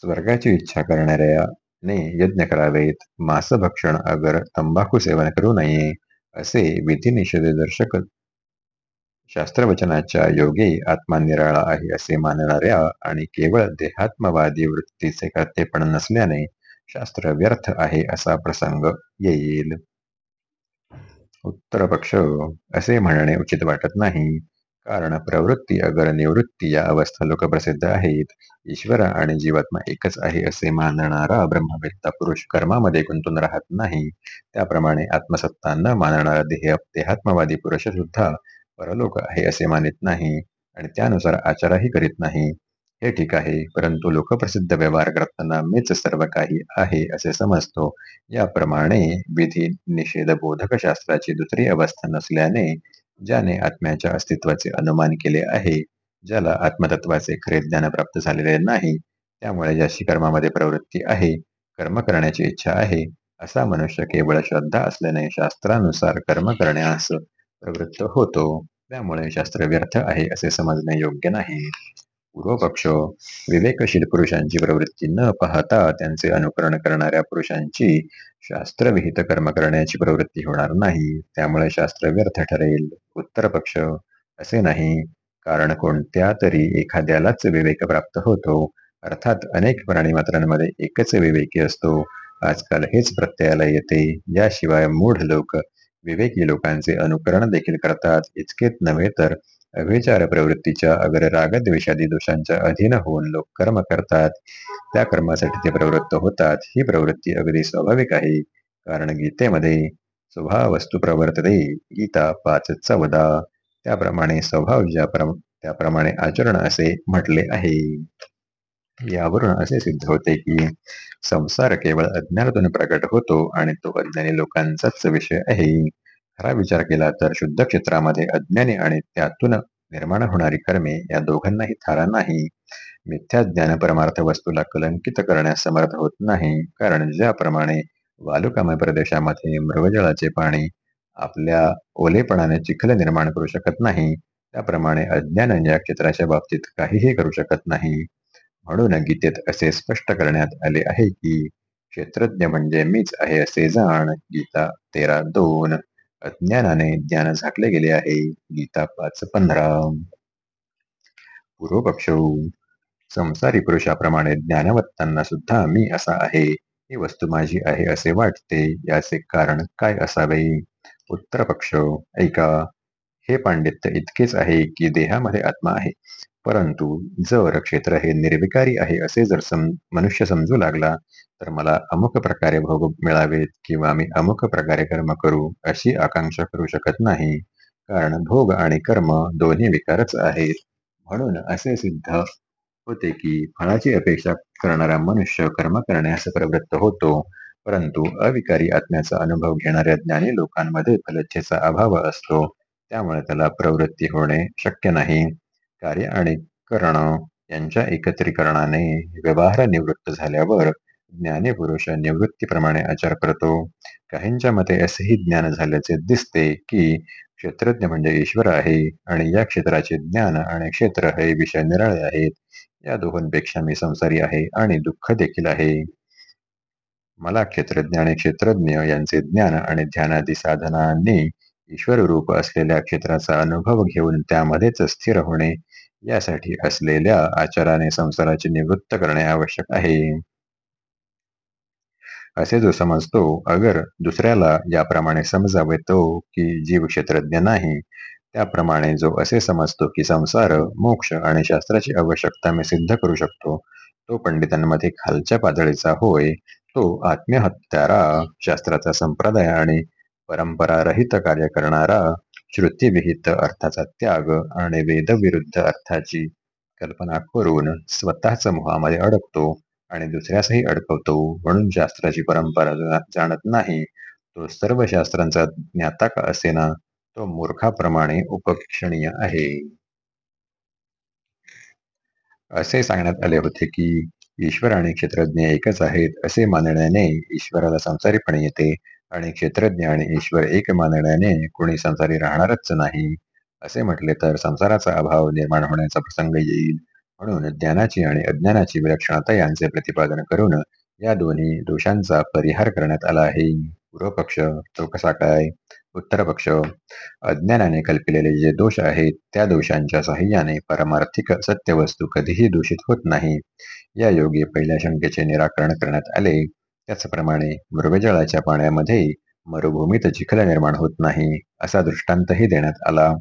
स्वर्गाची इच्छा करणाऱ्याने यज्ञ करावेत. मांसभक्षण अगर तंबाखू सेवन करू नये असे विधिनिषेधदर्शक शास्त्रवचनाच्या योगे आत्मा निराळा आहे असे मानणाऱ्या आणि केवळ देहात्मवादी वृत्तीचे कर्तेपण नसल्याने शास्त्र व्यर्थ आहे असा प्रसंग येईल. उत्तर पक्ष असे म्हणणे उचित वाटत नाही. कारण प्रवृत्ती अगर निवृत्ती या अवस्था लोकप्रसिद्ध आहेत. ईश्वर आणि जीवात्मा एकच आहे असे मानणारा ब्रह्मवेत्ता पुरुष कर्मामध्ये गुंतून राहत नाही. त्याप्रमाणे आत्मसत्ता न मानणारा देह देहात्मवादी पुरुष सुद्धा परलोक आहे असे मानित नाही आणि त्यानुसार आचारही करीत नाही. हे ठीक आहे परंतु लोकप्रसिद्ध व्यवहार करताना मीच सर्व काही आहे असे समजतो. याप्रमाणे विधी निषेध बोधक शास्त्राची दुसरी अवस्था नसल्याने ज्याने आत्म्याच्या अस्तित्वाचे अनुमान केले आहे ज्याला आत्मतत्वाचे खरे ज्ञान प्राप्त झालेले नाही त्यामुळे ज्याशी कर्मामध्ये प्रवृत्ती आहे कर्म करण्याची इच्छा आहे असा मनुष्य केवळ श्रद्धा असल्याने शास्त्रानुसार कर्म करण्यास प्रवृत्त होतो. त्यामुळे शास्त्र व्यर्थ आहे असे समजणे योग्य नाही. पूर्वपक्ष विवेकशील पुरुषांची प्रवृत्ती न पाहता त्यांचे अनुकरण करणाऱ्या पुरुषांची शास्त्रविहित कर्म करण्याची प्रवृत्ती होणार नाही. त्यामुळे शास्त्र व्यर्थ ठरेल. उत्तर पक्ष असे नाही. कारण कोणत्या तरी एखाद्यालाच विवेक प्राप्त होतो. अर्थात अनेक प्राणीमात्रांमध्ये एकच विवेकी असतो. आजकाल हेच प्रत्ययाला येते. याशिवाय मूढ लोक विवेकी लोकांचे अनुकरण देखील करतात. इतकेच नव्हे तर अभिचार प्रवृत्तीच्या अगर रागद्वेषादी दोषांच्या अधीन होऊन लोक कर्म करतात. त्या कर्मासाठी ते प्रवृत्त होतात. ही प्रवृत्ती अगदी स्वाभाविक आहे. कारण गीतेमध्ये स्वभाव वस्तू प्रवर्तते. गीता पाच चौदा. त्याप्रमाणे स्वभाव ज्या त्याप्रमाणे आचरण असे म्हटले आहे. यावरून असे सिद्ध होते की संसार केवळ अज्ञानातून प्रकट होतो आणि तो अज्ञानी लोकांचाच विषय आहे. खरा विचार केला तर शुद्ध क्षेत्रामध्ये अज्ञानी आणि त्यातून निर्माण होणारी कर्मे या दोघांनाही थारा नाही. मिथ्या ज्ञान परमार्थ वस्तूला कलंकित करण्यास समर्थ होत नाही. कारण ज्याप्रमाणे वालुकामय प्रदेशामध्ये मृगजळाचे पाणी आपल्या ओलेपणाने चिखल निर्माण करू शकत नाही त्याप्रमाणे अज्ञान या क्षेत्राच्या बाबतीत काहीही करू शकत नाही. म्हणून गीतेत असे स्पष्ट करण्यात आले आहे की क्षेत्रज्ञ म्हणजे मीच आहे असे जाण गीता तेरा दोन. अज्ञानाने ज्ञान झाकले गेले आहे. गीता पाच पंधरा. पूर्वपक्ष संसारी पुरुषाप्रमाणे ज्ञानवत्तांना सुद्धा मी असा आहे. ही वस्तू माझी आहे असे वाटते. याचे कारण काय असावे? उत्तर पक्ष. ऐका. हे पांडित्य इतकेच आहे की देहामध्ये आत्मा आहे. परंतु जर क्षेत्र हे निर्विकारी आहे असे जर सम मनुष्य समजू लागला तर मला अमुक प्रकारे भोग मिळावेत किंवा मी अमुक प्रकारे कर्म करू अशी आकांक्षा करू शकत नाही. कारण भोग आणि कर्म दोन्ही विकारच आहेत. म्हणून असे सिद्ध होते की फळाची अपेक्षा करणारा मनुष्य कर्म करण्यास प्रवृत्त होतो. परंतु अविकारी आत्म्याचा अनुभव घेणाऱ्या ज्ञानी लोकांमध्ये फलच्छेचा अभाव असतो. त्यामुळे त्याला प्रवृत्ती होणे शक्य नाही. कार्य आणि करण यांच्या एकत्रीकरणाने व्यवहार निवृत्त झाल्यावर ज्ञानी पुरुष निवृत्तीप्रमाणे आचार करतो. काहींच्या मते असेही ज्ञान झाल्याचे दिसते की क्षेत्रज्ञ म्हणजे ईश्वर आहे आणि या क्षेत्राचे ज्ञान आणि क्षेत्र हे विषय निराळे आहेत. या दोघांपेक्षा मी संसारी आहे आणि दुःख देखील आहे. मला क्षेत्रज्ञ आणि क्षेत्रज्ञ यांचे ज्ञान आणि ध्यानादी साधनांनी ईश्वर रूप असलेल्या क्षेत्राचा अनुभव घेऊन त्यामध्येच स्थिर होणे यासाठी असलेल्या आचाराने संसाराची निवृत्त करणे आवश्यक आहे. असे जो समजतो अगर दुसऱ्याला याप्रमाणे समजावे तो की जीव क्षेत्रज्ञ नाही त्याप्रमाणे जो असे समजतो की संसार मोक्ष आणि शास्त्राची आवश्यकता मी सिद्ध करू शकतो तो पंडितांमध्ये खालच्या पातळीचा होय तो आत्महत्यारा शास्त्राचा संप्रदाय आणि परंपरारहित कार्य करणारा श्रुतीविहित अर्थाचा त्याग आणि वेदविरुद्ध अर्थाची कल्पना करून स्वतःच मोहामध्ये अडकतो आणि दुसऱ्यासही अडकवतो. म्हणून शास्त्राची परंपरा जाणत नाही. तो सर्व शास्त्रांचा ज्ञाता का असेना तो मूर्खाप्रमाणे उपक्षणीय आहे. असे सांगण्यात आले होते की ईश्वर आणि क्षेत्रज्ञ एकच आहेत असे मानण्याने ईश्वराला संसारीपणे येते आणि क्षेत्रज्ञ आणि ईश्वर एक मानण्याने कोणी संसारी राहणारच नाही. असे म्हटले तर संसाराचा अभाव निर्माण होण्याचा प्रसंग येईल. म्हणून ज्ञानाची आणि अज्ञानाची विलक्षणता यांचे प्रतिपादन करून या दोन्ही दोषांचा परिहार करण्यात आला आहे. पूर्व पक्ष तो कसा काय उत्तर पक्ष अज्ञानाने कल्पिलेले जे दोष आहेत त्या दोषांच्या साह्याने परमार्थिक सत्य वस्तू कधीही दूषित होत नाही. या योगी पहिल्या शंकेचे निराकरण करण्यात आले. त्याचप्रमाणे मृगजळाच्या पाण्यामध्ये मरुभूमीत चिखल निर्माण होत नाही असा दृष्टांतही देण्यात आला.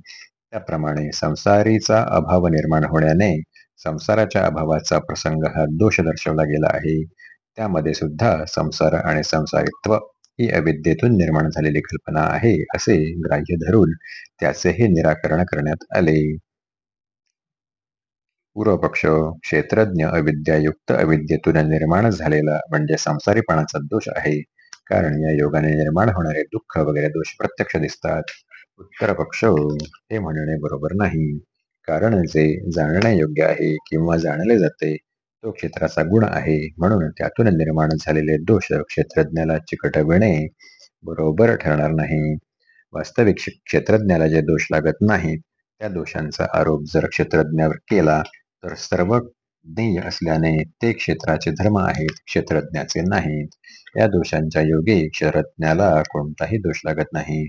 त्याप्रमाणे संसारीचा अभाव निर्माण होण्याने संसाराच्या अभावाचा प्रसंग हा दोष दर्शवला गेला आहे. त्यामध्ये सुद्धा संसार आणि संसारित्व ही अविद्येतून निर्माण झालेली कल्पना आहे असे ग्राह्य धरून त्याचेही निराकरण करण्यात आले. पूर्वपक्ष क्षेत्रज्ञ अविद्यायुक्त अविद्येतून निर्माण झालेला म्हणजे संसारीपणाचा दोष आहे. कारण या योगाने निर्माण होणारे दुःख वगैरे दोष प्रत्यक्ष दिसतात. उत्तर पक्ष हे म्हणणे बरोबर नाही. कारण जे जाणणे योग्य आहे किंवा जाणले जाते तो क्षेत्राचा गुण आहे. म्हणून त्यातून निर्माण झालेले दोष क्षेत्रज्ञाला चिकटविणे बरोबर ठरणार नाही. वास्तविक क्षेत्रज्ञाला जे दोष लागत नाहीत त्या दोषांचा आरोप जर क्षेत्रज्ञावर केला तर सर्व ज्ञेय असल्याने ते क्षेत्राचे धर्म आहेत क्षेत्रज्ञाचे नाहीत. या दोषांच्या योगी क्षेत्रज्ञाला कोणताही दोष लागत नाही.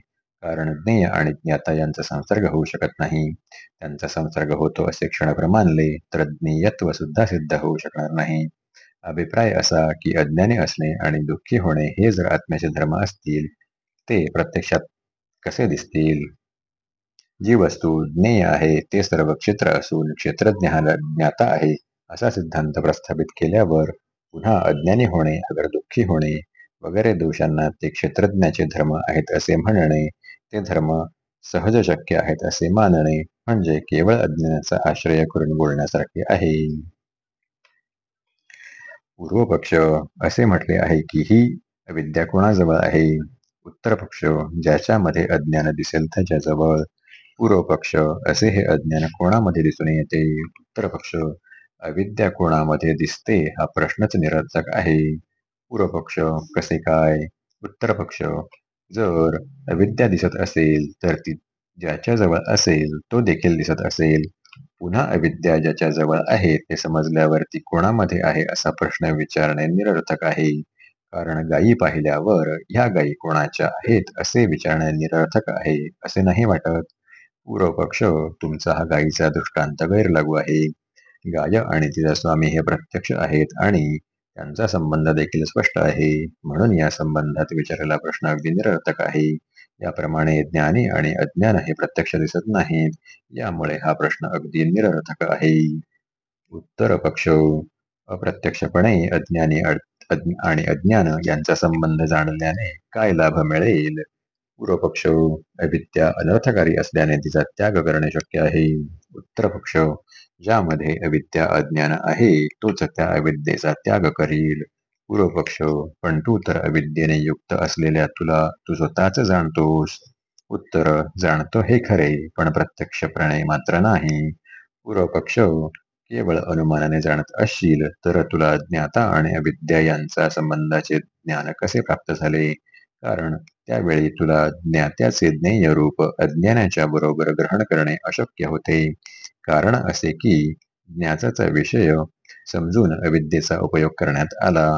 कारण ज्ञेय आणि ज्ञाता यांचा संसर्ग होऊ शकत नाही. त्यांचा संसर्ग होतो असे क्षणभर मानले तर ज्ञेयत्व सुद्धा सिद्ध होऊ शकणार नाही. अभिप्राय असा की अज्ञानी असणे आणि दुःखी होणे हे जर आत्म्याचे धर्म असतील ते प्रत्यक्षात कसे दिसतील? जी वस्तू ज्ञेय आहे ते सर्व क्षेत्र असून क्षेत्रज्ञाला ज्ञाता आहे असा सिद्धांत प्रस्थापित केल्यावर पुन्हा अज्ञानी होणे अगर दुःखी होणे वगैरे दोषांना ते क्षेत्रज्ञाचे धर्म आहेत असे म्हणणे ते धर्म सहज शक्य आहेत असे मानणे म्हणजे केवळ अज्ञानाचा आश्रय करून बोलण्यासारखे आहे. पूर्व पक्ष असे म्हटले आहे की ही विद्या कोणाजवळ आहे? उत्तर पक्ष ज्याच्यामध्ये अज्ञान दिसेल त्याच्याजवळ. पूर्व पक्ष असे हे अज्ञान कोणामध्ये दिसून येते? उत्तर पक्ष अविद्या कोणामध्ये दिसते? हा प्रश्नच निरर्थक आहे. पूर्व पक्ष कसे काय? उत्तर पक्ष जर अविद्या दिसत असेल तर ती ज्याच्याजवळ असेल तो देखील दिसत असेल. पुन्हा अविद्या ज्याच्या जवळ आहे ते समजल्यावरती कोणामध्ये आहे असा प्रश्न विचारणे निरर्थक आहे. कारण गायी पाहिल्यावर ह्या गायी कोणाच्या आहेत असे विचारणे निरर्थक आहे असे नाही वाटत. पूर्व पक्ष तुमचा हा गायीचा दृष्टांत गैरलागू आहे. गाय आणि तिचा स्वामी हे प्रत्यक्ष आहेत आणि यांचा संबंध देखील स्पष्ट आहे. म्हणून या संबंधात विचारलेला प्रश्न अगदी निरर्थक आहे. याप्रमाणे ज्ञानी आणि अज्ञान हे प्रत्यक्ष दिसत नाहीत. यामुळे हा प्रश्न अगदी निरर्थक आहे. उत्तर पक्ष. अप्रत्यक्षपणे अज्ञानी आणि अज्ञान यांचा संबंध जाणल्याने काय लाभ मिळेल? पूर्वपक्ष. अविद्या अनर्थकारी असल्याने तिचा त्याग करणे शक्य आहे. उत्तर पक्ष. ज्यामध्ये अविद्या अज्ञान आहे तोच त्या अविद्येचा त्याग करील. पूर्वपक्ष पण तू तर अविद्येने युक्त असलेल्या तुला तू स्वतःच जाणतोस. उत्तर जाणतो हे खरे पण प्रत्यक्ष प्रणय मात्र नाही. पूर्वपक्ष केवळ अनुमानाने जाणत असशील तर तुला ज्ञाता आणि अविद्या यांचा संबंधाचे ज्ञान कसे प्राप्त झाले? कारण त्यावेळी तुला ज्ञात्याचे ज्ञेय रूप अज्ञानाच्या बरोबर ग्रहण करणे अशक्य होते. कारण असे की ज्ञाताचा विषय समजून अविद्येचा उपयोग करण्यात आला.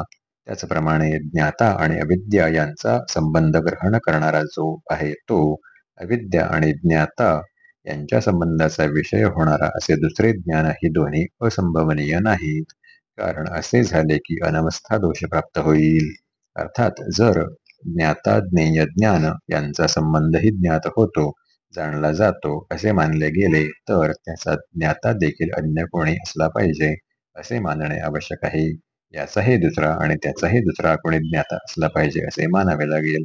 त्याचप्रमाणे ज्ञाता आणि अविद्या यांचा संबंध ग्रहण करणारा जो आहे तो अविद्या आणि ज्ञाता यांच्या संबंधाचा विषय होणारा असे दुसरे ज्ञान ही दोन्ही असंभवनीय नाहीत. कारण असे झाले की अनवस्था दोष प्राप्त होईल. अर्थात जर ज्ञाता ज्ञेय ज्ञान यांचा संबंधही ज्ञात होतो जाणला जातो असे मानले गेले तर त्याचा ज्ञाता देखील अन्य कोणी असला पाहिजे असे मानणे आवश्यक आहे. याचाही दुसरा आणि त्याचाही दुसरा कोणी ज्ञाता असला पाहिजे असे मानावे लागेल.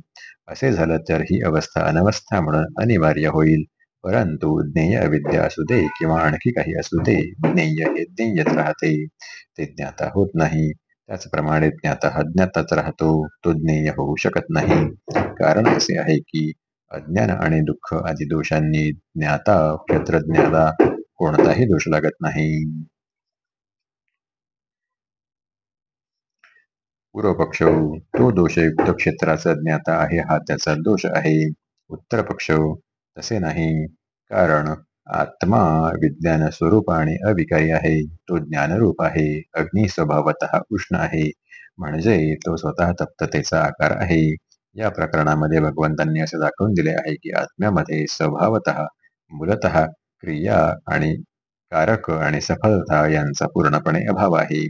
असे झालं तर ही अवस्था अनवस्था म्हणून अनिवार्य होईल. परंतु ज्ञेय अविद्या असू दे किंवा आणखी काही असू दे ज्ञेय हे ज्ञेयच राहते. ते ज्ञाता होत नाही. त्याचप्रमाणे ज्ञाता हा ज्ञाताच राहतो. तो ज्ञेय होऊ शकत नाही. कारण असे आहे की अज्ञान आणि दुःख आदी दोषांनी ज्ञाता क्षेत्रज्ञाला कोणताही दोष लागत नाही. पूर्व तो दोषयुक्त क्षेत्राचा ज्ञाता आहे हा त्याचा दोष आहे. उत्तर पक्ष तसे नाही. कारण आत्मा विज्ञान स्वरूप आणि अविकारी आहे. तो ज्ञानरूप आहे. अग्नि स्वभावत उष्ण आहे. म्हणजे तो स्वतः तप्ततेचा आकार आहे. या प्रकरणामध्ये भगवंतांनी असे दाखवून दिले आहे की आत्म्यामध्ये स्वभावत मूलत क्रिया आणि कारक आणि सफलता यांचा पूर्णपणे अभाव आहे.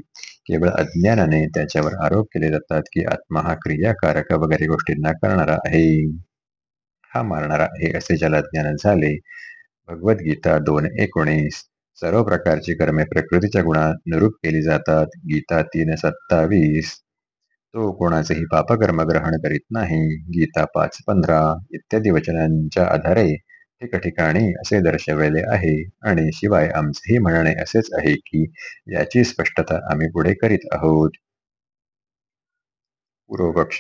केवळ अज्ञानाने त्याच्यावर आरोप केले जातात की आत्मा हा क्रियाकारक वगैरे गोष्टींना करणारा आहे. हा मारणारा आहे असे ज्याला ज्ञान झाले. भगवद्गीता दोन एकोणीस. सर्व प्रकारची कर्मे प्रकृतीच्या गुणानुरूप केली जातात. गीता तीन सत्तावीस. तो कोणाचेही पापकर्म ग्रहण करीत नाही. गीता पाच पंधरा इत्यादी वचनांच्या आधारे ठिकठिकाणी असे दर्शवले आहे. आणि शिवाय आमचेही म्हणणे असेच आहे की याची स्पष्टता आम्ही पुढे करीत आहोत. पूर्वपक्ष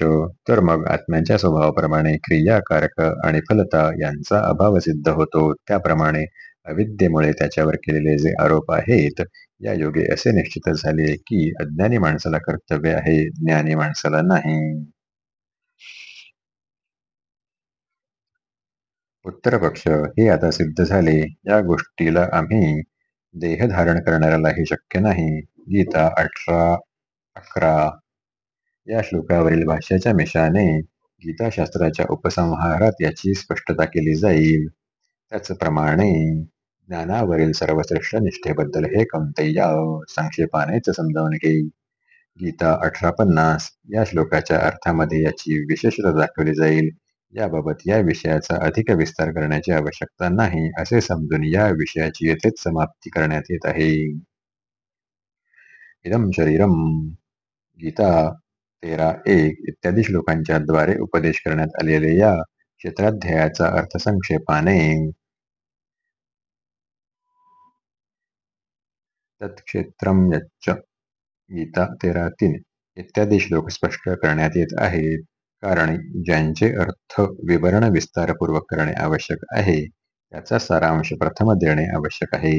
तर मग आत्म्यांच्या स्वभावाप्रमाणे क्रियाकारक आणि फलता यांचा अभाव सिद्ध होतो. त्याप्रमाणे अविद्येमुळे त्याच्यावर केलेले जे आरोप आहेत या योगे असे निश्चित झाले की अज्ञानी माणसाला कर्तव्य आहे ज्ञानी माणसाला नाही. उत्तर पक्ष हे आता सिद्ध झाले. या गोष्टीला आम्ही देह धारण करणाऱ्यालाही शक्य नाही. गीता अठरा अकरा. या श्लोकावरील भाष्याच्या मिशाने गीताशास्त्राच्या उपसंहारात याची स्पष्टता केली जाईल. त्याचप्रमाणे ज्ञानावरील सर्वश्रेष्ठ निष्ठेबद्दल हे कौंतय्या संक्षेपानेच समजावून घेई गीता अठरा पन्नास या श्लोकाच्या अर्थामध्ये याची विशेषता दाखवली जाईल. याबाबत या विषयाचा अधिक विस्तार करण्याची आवश्यकता नाही असे समजून या विषयाची येथेच समाप्ती करण्यात येत आहे. इदम शरीरम. गीता तेरा एक इत्यादी श्लोकांच्या द्वारे उपदेश करण्यात आलेले या क्षेत्राध्यायाचा अर्थसंक्षेपाने तत्क्षेत्रम यच्च गीता तेरा तीन इत्यादी श्लोक स्पष्ट करण्यात येत आहेत. कारण ज्यांचे अर्थ विवरण विस्तारपूर्वक करणे आवश्यक आहे त्याचा सारांश प्रथम देणे आवश्यक आहे.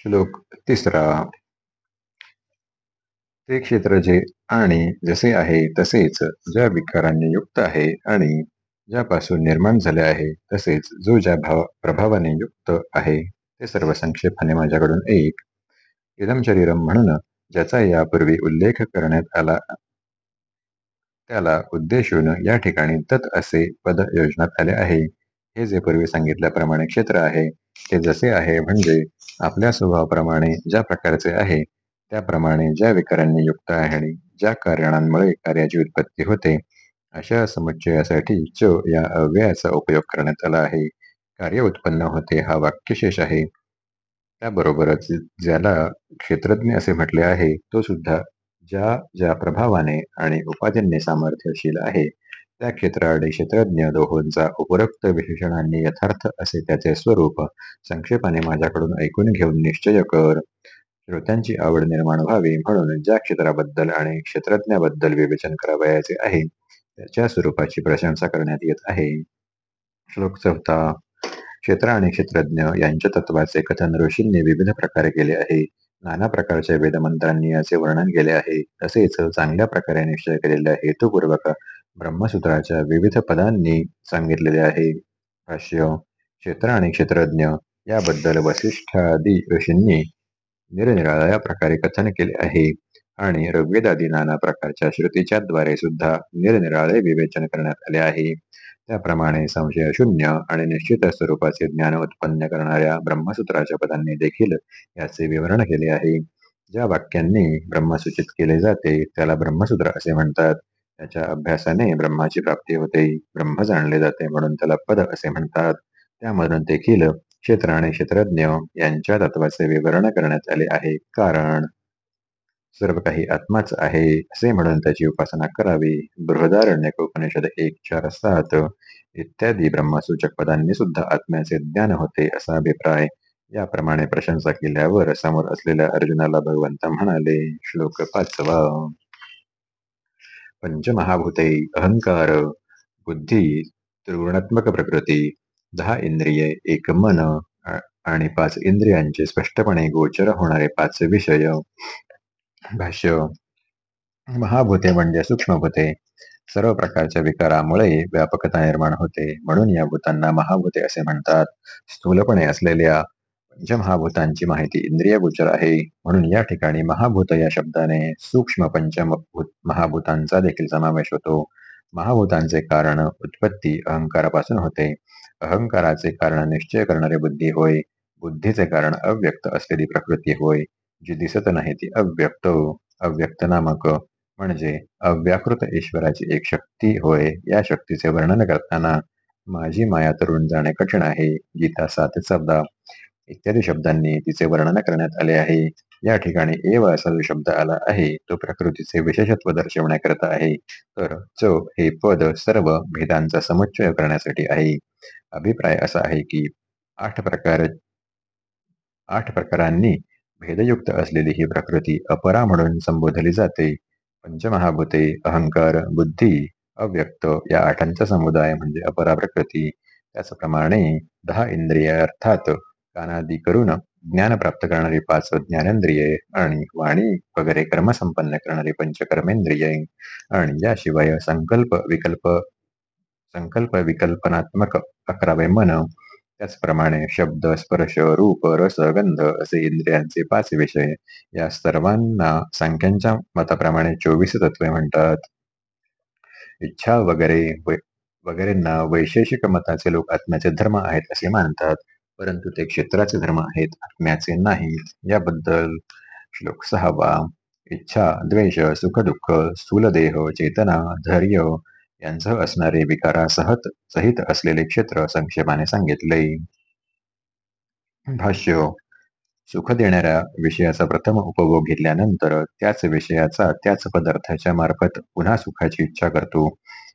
श्लोक तिसरा. ते क्षेत्र जे आणि जसे आहे तसेच ज्या विकारांनी युक्त आहे आणि ज्यापासून निर्माण झाले आहे तसेच जो ज्या भाव प्रभावाने युक्त आहे ते सर्व संक्षेपाने माझ्याकडून एक. इदम शरीरम म्हणून ज्याचा यापूर्वी उल्लेख करण्यात आला त्याला उद्देशून या ठिकाणी तत् असे पद योजनात आले आहे. हे जे पूर्वी सांगितल्याप्रमाणे क्षेत्र आहे ते जसे आहे म्हणजे आपल्या स्वभावाप्रमाणे ज्या प्रकारचे आहे त्याप्रमाणे ज्या विकारांनी युक्त आहे आणि ज्या कारणांमुळे कार्याची उत्पत्ती होते अशा समुच्चयासाठी च या अव्ययाचा उपयोग करण्यात आला आहे कार्य उत्पन्न होते हा वाक्यशेष आहे. त्याबरोबरच ज्याला क्षेत्रज्ञ असे म्हटले आहे तो सुद्धा ज्या ज्या प्रभावाने आणि उपाधींनी सामर्थ्यशील आहे त्या क्षेत्राआडे क्षेत्रज्ञ दोहोंचा उपरोक्त विशेषणांनी यथार्थ असे त्याचे स्वरूप संक्षेपाने माझ्याकडून ऐकून घेऊन निश्चय कर. श्रोत्यांची आवड निर्माण व्हावी म्हणून ज्या क्षेत्राबद्दल आणि क्षेत्रज्ञाबद्दल विवेचन करावयाचे आहे त्याच्या स्वरूपाची प्रशंसा करण्यात येत आहे. श्लोक चौथा क्षेत्र आणि क्षेत्रज्ञ यांच्या तत्वाचे कथन ऋषींनी विविध प्रकारे केले आहे. नाना प्रकारच्या वेदमंत्रांनी याचे वर्णन केले आहे. तसेच चांगल्या प्रकारे निश्चय केलेल्या हेतुपूर्वक ब्रह्मसूत्राच्या विविध पदांनी सांगितलेले आहे. भाष्य क्षेत्र आणि क्षेत्रज्ञ याबद्दल वसिष्ठादी ऋषींनी निरनिराळ्या प्रकारे कथन केले आहे. आणि ऋग्वेदादी नाना प्रकारच्या श्रुतीच्या द्वारे सुद्धा निरनिराळे विवेचन करण्यात आले आहे. त्याप्रमाणे संशय शून्य आणि निश्चित स्वरूपाचे ज्ञान उत्पन्न करणाऱ्या ब्रह्मसूत्राच्या पदांनी देखील याचे विवरण केले आहे. ज्या वाक्यांनी ब्रह्म सूचित केले जाते त्याला ब्रह्मसूत्र असे म्हणतात. त्याच्या अभ्यासाने ब्रह्माची प्राप्ती होते. ब्रह्म जाणले जाते म्हणून त्याला पद असे म्हणतात. त्यामधून देखील क्षेत्र आणि क्षेत्रज्ञ यांच्या तत्वाचे विवरण करण्यात आले आहे. कारण सर्व काही आत्माच आहे असे म्हणून त्याची उपासना करावी. बृहदारण्यक उपनिषद एक चार सात इत्यादी ब्रह्मसूचक पदांनी सुद्धा आत्म्याचे ज्ञान होते असा अभिप्राय. याप्रमाणे प्रशंसा केल्यावर समोर असलेल्या अर्जुनाला भगवंत म्हणाले श्लोक पाचवा. पंचमहाभूते अहंकार बुद्धी त्रिगुणात्मक प्रकृती दहा इंद्रिये एक मन आणि पाच इंद्रियांचे स्पष्टपणे गोचर होणारे पाच विषय. भाष्य. महाभूते म्हणजे सूक्ष्मभूते. सर्व प्रकारच्या विकारामुळे व्यापकता निर्माण होते. म्हणून या भूतांना महाभूते असे म्हणतात. स्थूलपणे असलेल्या पंचमहाभूतांची माहिती इंद्रिय गोचर आहे. म्हणून या ठिकाणी महाभूत या शब्दाने सूक्ष्म पंचमभूत महाभूतांचा देखील समावेश होतो. महाभूतांचे कारण उत्पत्ती अहंकारापासून होते. अहंकाराचे कारण निश्चय करणारी बुद्धी होय. बुद्धीचे कारण अव्यक्त असलेली प्रकृती होय. जी दिसत नाही ती अव्यक्त हो. अव्यक्त नामक म्हणजे अव्याकृत ईश्वराची एक शक्ती होय. या शक्तीचे वर्णन करताना माझी माया तरुण जाणे कठीण आहे. गीता सात चौदा इत्यादी शब्दांनी तिचे वर्णन करण्यात आले आहे. या ठिकाणी एव असा जो शब्द आला आहे तो प्रकृतीचे विशेषत्व दर्शवण्याकरता आहे. तर च हे पद सर्व भेदांचा समुच्चय करण्यासाठी आहे. अभिप्राय असा आहे की आठ प्रकार आठ प्रकारांनी भेदयुक्त असलेली ही प्रकृती अपरा म्हणून संबोधली जाते. पंचमहाभूते अहंकार बुद्धी अव्यक्त या आठांचा समुदाय म्हणजे अपरा प्रकृती. त्याचप्रमाणे दहा इंद्रिय अर्थात कानादी करून ज्ञान प्राप्त करणारी पाच ज्ञानेंद्रिये आणि वाणी वगैरे कर्म संपन्न करणारी पंचकर्मेंद्रिये आणि याशिवाय संकल्प विकल्प संकल्प विकल्पनात्मक अकरावे मन त्याचप्रमाणे शब्द स्पर्श रूप रस गंध असे इंद्रियांचे पाच विषय. या सर्वांना संख्यांच्या मताप्रमाणे चोवीस तत्वे म्हणतात. इच्छा वगैरे वगैरेंना वैशेषिक मताचे लोक आत्म्याचे धर्म आहेत असे मानतात परंतु ते क्षेत्राचे धर्म आहेत आत्म्याचे नाहीत. याबद्दल श्लोक सहावा. इच्छा द्वेष सुख दुःख स्थूलदेह चेतना धैर्य यांसह असणारे विकारासहत सहित असलेले क्षेत्र संक्षेपाने सांगितले. भाष्य सुख देणाऱ्या विषयाचा प्रथम उपभोग घेतल्यानंतर त्याच विषयाचा त्याच पदार्थाच्या मार्फत पुन्हा सुखाची इच्छा करतो.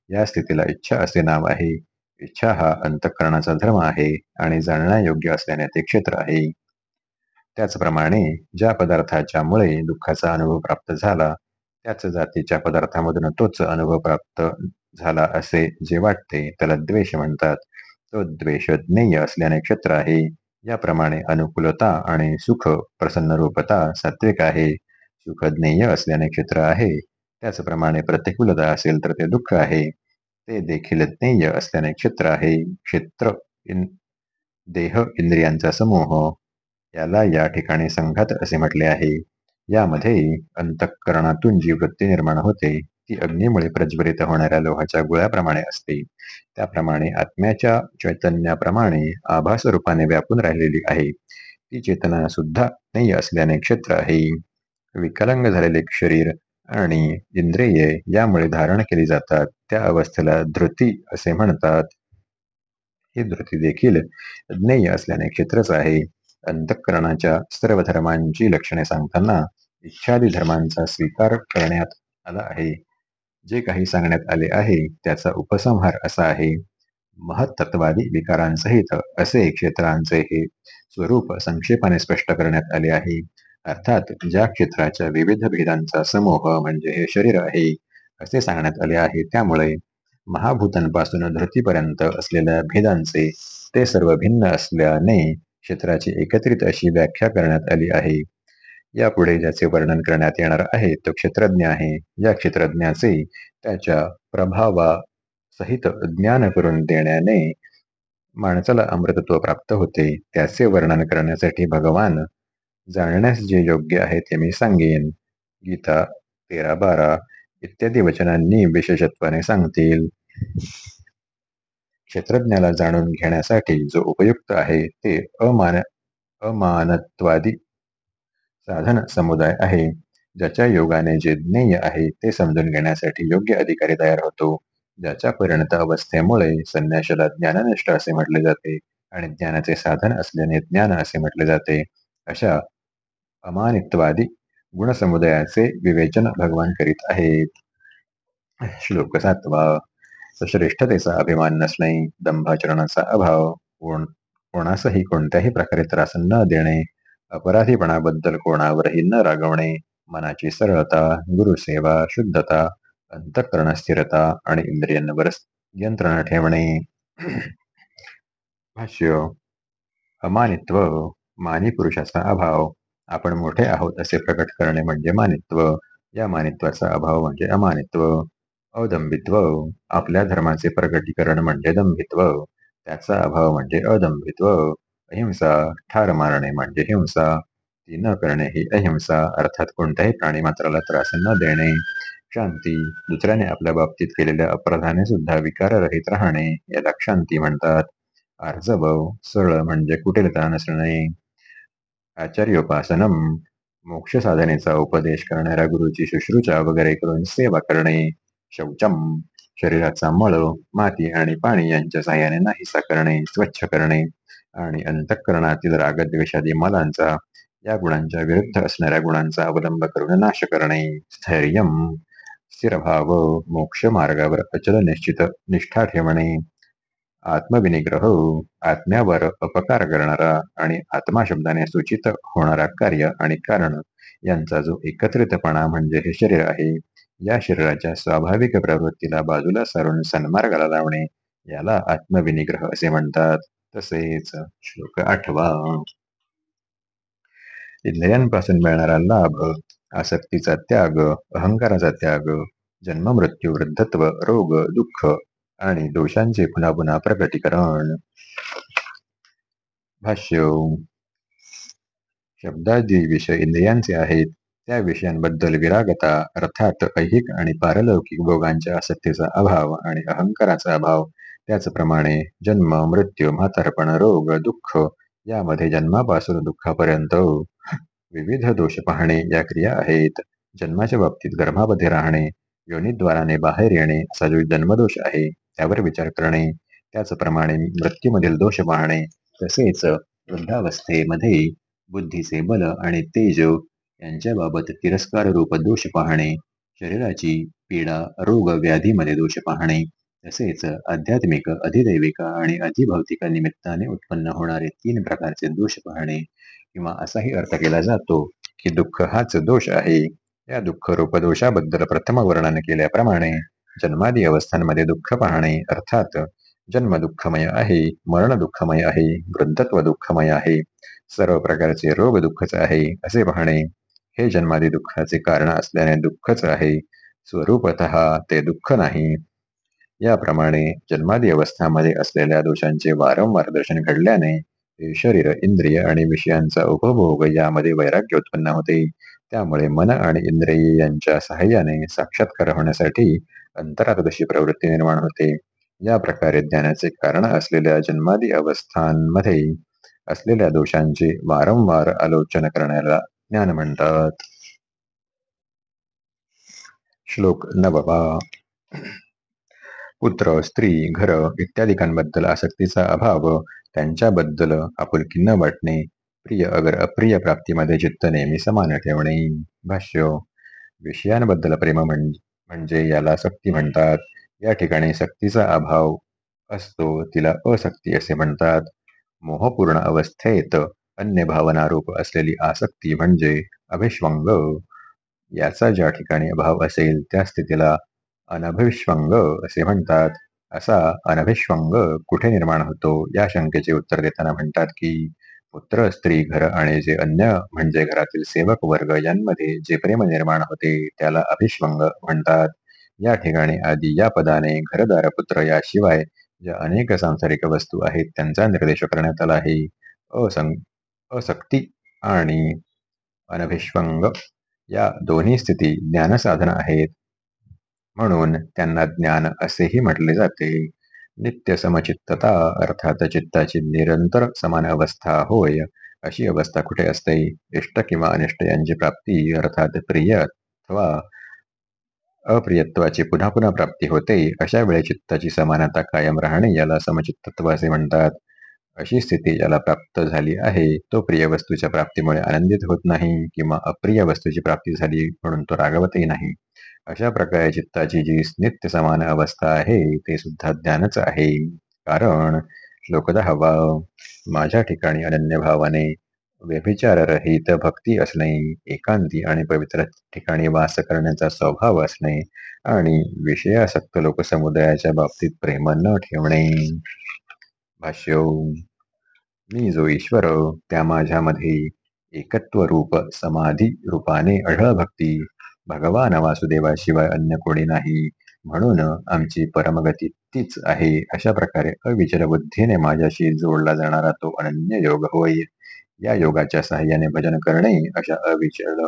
या स्थितीला इच्छा असे नाव आहे. इच्छा हा अंतःकरणाचा धर्म आहे आणि जाणण्यायोग्य असल्याने ते क्षेत्र आहे. त्याचप्रमाणे ज्या पदार्थाच्या मुळे दुःखाचा अनुभव प्राप्त झाला त्याच जातीच्या पदार्थामधून तोच अनुभव प्राप्त झाला असे जे वाटते त्याला द्वेष म्हणतात. तो द्वेष ज्ञेय असल्याने क्षेत्र आहे. याप्रमाणे अनुकूलता आणि सुख प्रसन्न रूपता सात्विक आहे. सुख ज्ञेय असल्याने क्षेत्र आहे. त्याचप्रमाणे प्रतिकूलता असेल तर ते दुःख आहे. ते देखील ज्ञेय असल्याने क्षेत्र आहे. क्षेत्र इन देह इंद्रियांचा समूह. याला या ठिकाणी संघात असे म्हटले आहे. यामध्ये अंतःकरणातून जी वृत्ती निर्माण होते ती अग्नीमुळे प्रज्वलित होणाऱ्या लोहाच्या गुळाप्रमाणे असते. त्याप्रमाणे आत्म्याच्या चैतन्याप्रमाणे आभास रूपाने व्यापून राहिलेली आहे. ती चेतना सुद्धा नाही असल्याने क्षेत्र आहे विकलांग झालेले शरीर आणि इंद्रिये यामुळे धारण केली जातात. त्या अवस्थेला धृती असे म्हणतात. ही धृती देखील ज्ञेय असल्याने क्षेत्रच आहे. अंतःकरणाच्या सर्व धर्मांची लक्षणे सांगताना इच्छादी धर्मांचा स्वीकार करण्यात आला आहे. जे काही सांगण्यात आले आहे त्याचा उपसंहार असा आहे महत्त्ववादी विकारांसहित असे क्षेत्रांचे हे स्वरूप संक्षेपाने स्पष्ट करण्यात आले आहे. अर्थात ज्या क्षेत्राच्या विविध भेदांचा समूह म्हणजे हे शरीर आहे असे सांगण्यात आले आहे. त्यामुळे महाभूतांपासून धृतीपर्यंत असलेल्या भेदांचे ते सर्व भिन्न असल्याने क्षेत्राची एकत्रित अशी व्याख्या करण्यात आली आहे. यापुढे ज्याचे वर्णन करण्यात येणार आहे तो क्षेत्रज्ञ आहे. या क्षेत्रज्ञाचे त्याच्या प्रभावा सहित ज्ञान करून देण्याने माणसाला अमृतत्व प्राप्त होते. त्याचे वर्णन करण्यासाठी भगवान जाणण्यास जे योग्य आहे ते मी सांगेन. गीता तेरा बारा इत्यादी वचनांनी विशेषत्वाने सांगतील. क्षेत्रज्ञाला जाणून घेण्यासाठी जो उपयुक्त आहे ते अमान अमानत्वादी साधन समुदाय आहे ज्याच्या योगाने जे ज्ञेय आहे ते समजून घेण्यासाठी योग्य अधिकारी तयार होतो. ज्याच्या परिणत अवस्थेमुळे संन्याशाला ज्ञाननिष्ठ असे म्हटले जाते आणि ज्ञानाचे साधन असल्याने ज्ञान असे म्हटले जाते. अशा अमानित्वादी गुणसमुदायाचे विवेचन भगवान करीत आहेत. श्लोक सातवा श्रेष्ठतेचा अभिमान नसणे दंभाचरणाचा अभाव कोण कोणासही कोणत्याही प्रकारे त्रास न देणे अपराधीपणाबद्दल कोणावरही न रागवणे मनाची सरळता गुरुसेवा शुद्धता अंतःकरण स्थिरता आणि इंद्रियांवर यंत्रणा ठेवणे. भाष्य अमानित्व मानी पुरुषाचा अभाव. आपण मोठे आहोत असे प्रकट करणे म्हणजे मानित्व. या मानित्वाचा अभाव म्हणजे अमानित्व. अदंबित्व आपल्या धर्माचे प्रकटीकरण म्हणजे दंभित्व. त्याचा अभाव म्हणजे अदंभित्व. अहिंसा ठार मारणे म्हणजे हिंसा. ती न करणे ही अहिंसा अर्थात कोणत्याही प्राणी मात्राला त्रास न देणे. शांती दुसऱ्याने आपल्या बाबतीत केलेल्या अपराधाने सुद्धा विकाररहित राहणे याला शांती म्हणतात. अर्जभव सरळ म्हणजे कुटिलता नसणे. आचार्योपासनम मोक्ष साधनेचा उपदेश करणाऱ्या गुरुची शुश्रूषा वगैरे करून सेवा करणे. शौचम शरीराचा मळ माती आणि पाणी यांच्या साह्याने नाहीसा करणे स्वच्छ करणे. आणि अंतःकरणातील रागद्वेषादी मलांचा या गुणांच्या विरुद्ध असणाऱ्या गुणांचा अवलंब करून नाश करणे. स्थैर्य स्थिरभाव मोक्ष मार्गावर अचल निश्चित निष्ठा ठेवणे. आत्मविनिग्रह आत्म्यावर अपकार करणारा आणि आत्मा शब्दाने सूचित होणारा कार्य आणि कारण यांचा जो एकत्रितपणा म्हणजे हे शरीर आहे या शरीराच्या स्वाभाविक प्रवृत्तीला बाजूला सारून सन्मार्गाला लावणे याला आत्मविनिग्रह असे म्हणतात. तसेच श्लोक आठवा. इंद्रियांपासून मिळणारा लाभ आसक्तीचा त्याग अहंकाराचा त्याग जन्म मृत्यू वृद्धत्व रोग दुःख आणि दोषांचे पुन्हा पुन्हा प्रकटीकरण. भाष्य. शब्दादी विषय इंद्रियांचे आहेत त्या विषयांबद्दल विरागता अर्थात ऐहिक आणि पारलौकिक भोगांच्या आसक्तीचा अभाव आणि अहंकाराचा अभाव त्याचप्रमाणे जन्म मृत्यू म्हातारपण रोग दुःख यामध्ये जन्मापासून दुःखापर्यंत. विविध दोष पाहणे या क्रिया आहेत. जन्माच्या बाबतीत गर्भामध्ये राहणे योनिद्वाराने बाहेर येणे असा जो जन्मदोष आहे त्यावर विचार करणे त्याचप्रमाणे मृत्यूमधील दोष पाहणे तसेच वृद्धावस्थेमध्ये बुद्धीचे बल आणि तेज यांच्याबाबत तिरस्कार रूप दोष पाहणे शरीराची पीडा रोग व्याधीमध्ये दोष पाहणे तसेच आध्यात्मिक अधिदैविक आणि अधिभौतिक निमित्ताने उत्पन्न होणारे तीन प्रकारचे दोष पाहणे किंवा असाही अर्थ केला जातो की दुःख हाच दोष आहे. या दुःख रूपदोषाबद्दल प्रथम वर्णन केल्याप्रमाणे जन्मादी अवस्थांमध्ये दुःख पाहणे अर्थात जन्म दुःखमय आहे मरण दुःखमय आहे वृद्धत्व दुःखमय आहे सर्व प्रकारचे रोग दुःखच आहे असे पाहणे. हे जन्मादी दुःखाचे कारण असल्याने दुःखच आहे. स्वरूपत ते दुःख नाही. याप्रमाणे जन्मादी अवस्थामध्ये असलेल्या दोषांचे वारंवार दर्शन घडल्याने शरीर इंद्रिय आणि विषयांचा उपभोग यामध्ये वैराग्य उत्पन्न होते. त्यामुळे मन आणि इंद्रिय यांच्या सहाय्याने साक्षात्कार होण्यासाठी अंतरात तशी प्रवृत्ती निर्माण होते. या प्रकारे ज्ञानाचे कारण असलेल्या जन्मादी अवस्थांमध्ये असलेल्या दोषांचे वारंवार आलोचन करण्याला ज्ञान म्हणतात. श्लोक नववा. पुत्र स्त्री घर इत्यादिकांबद्दल आसक्तीचा अभाव त्यांच्याबद्दल आपुलकी न वाटणे प्रिय अगर अप्रिय प्राप्तीमध्ये चित्त नेहमी समान ठेवणे भाष्य. विषयांबद्दल प्रेम म्हणजे याला सक्ती म्हणतात. या ठिकाणी सक्तीचा अभाव असतो तिला असक्ती असे म्हणतात. मोहपूर्ण अवस्थेत अन्य भावनारूप असलेली आसक्ती म्हणजे अभिष्वंग. याचा ज्या ठिकाणी अभाव असेल त्या स्थितीला अनभिष्वंग असे म्हणतात. असा अनभिष्वंग कुठे निर्माण होतो? या शंकेचे उत्तर देताना म्हणतात की पुत्र स्त्री घर आणि जे अन्य म्हणजे घरातील सेवक वर्ग यांमध्ये जे प्रेम निर्माण होते त्याला अभिष्वंग म्हणतात. या ठिकाणी आधी या पदाने घरदार पुत्र याशिवाय ज्या अनेक सांसारिक वस्तू आहेत त्यांचा निर्देश करण्यात आला आहे. असं असक्ती आणि अनभिष्वंग या दोन्ही स्थिती ज्ञानसाधन आहेत. म्हणून त्यांना ज्ञान असेही म्हटले जाते. नित्य समचित्तता अर्थात चित्ताची निरंतर समान अवस्था होय अशी अवस्था कुठे असते? इष्ट किंवा अनिष्ट यांची प्राप्ती अर्थात प्रिय अथवा अप्रियत्वाची पुन्हा पुन्हा प्राप्ती होते. अशा वेळी चित्ताची समानता कायम राहणे याला समचित्तत्व असे म्हणतात. अशी स्थिती ज्याला प्राप्त झाली आहे तो प्रिय वस्तूच्या प्राप्तीमुळे आनंदित होत नाही किंवा अप्रिय वस्तूची प्राप्ती झाली म्हणून तो रागवतही नाही. अशा प्रकारे चित्ताची जी नित्य समान अवस्था आहे ते सुद्धा ज्ञानच आहे. कारण श्लोकद हवा माझ्या ठिकाणी अनन्य भावाने व्यभिचाररहित भक्ती असणे एकांती आणि पवित्र ठिकाणी वास करण्याचा स्वभाव असणे आणि विषयासक्त लोकसमुदायाच्या बाबतीत प्रेम न ठेवणे. भाष्य मी जो ईश्वर त्या माझ्यामध्ये एकत्व रूप समाधी रूपाने अढळ भक्ती भगवान वासुदेवाशिवाय अन्य कोणी नाही. म्हणून आमची परमगती तीच आहे. अशा प्रकारे अविचल बुद्धीने माझ्याशी जोडला जाणारा तो अनन्य योग होय या योगाच्या सहाय्याने भजन करणे अशा अविचल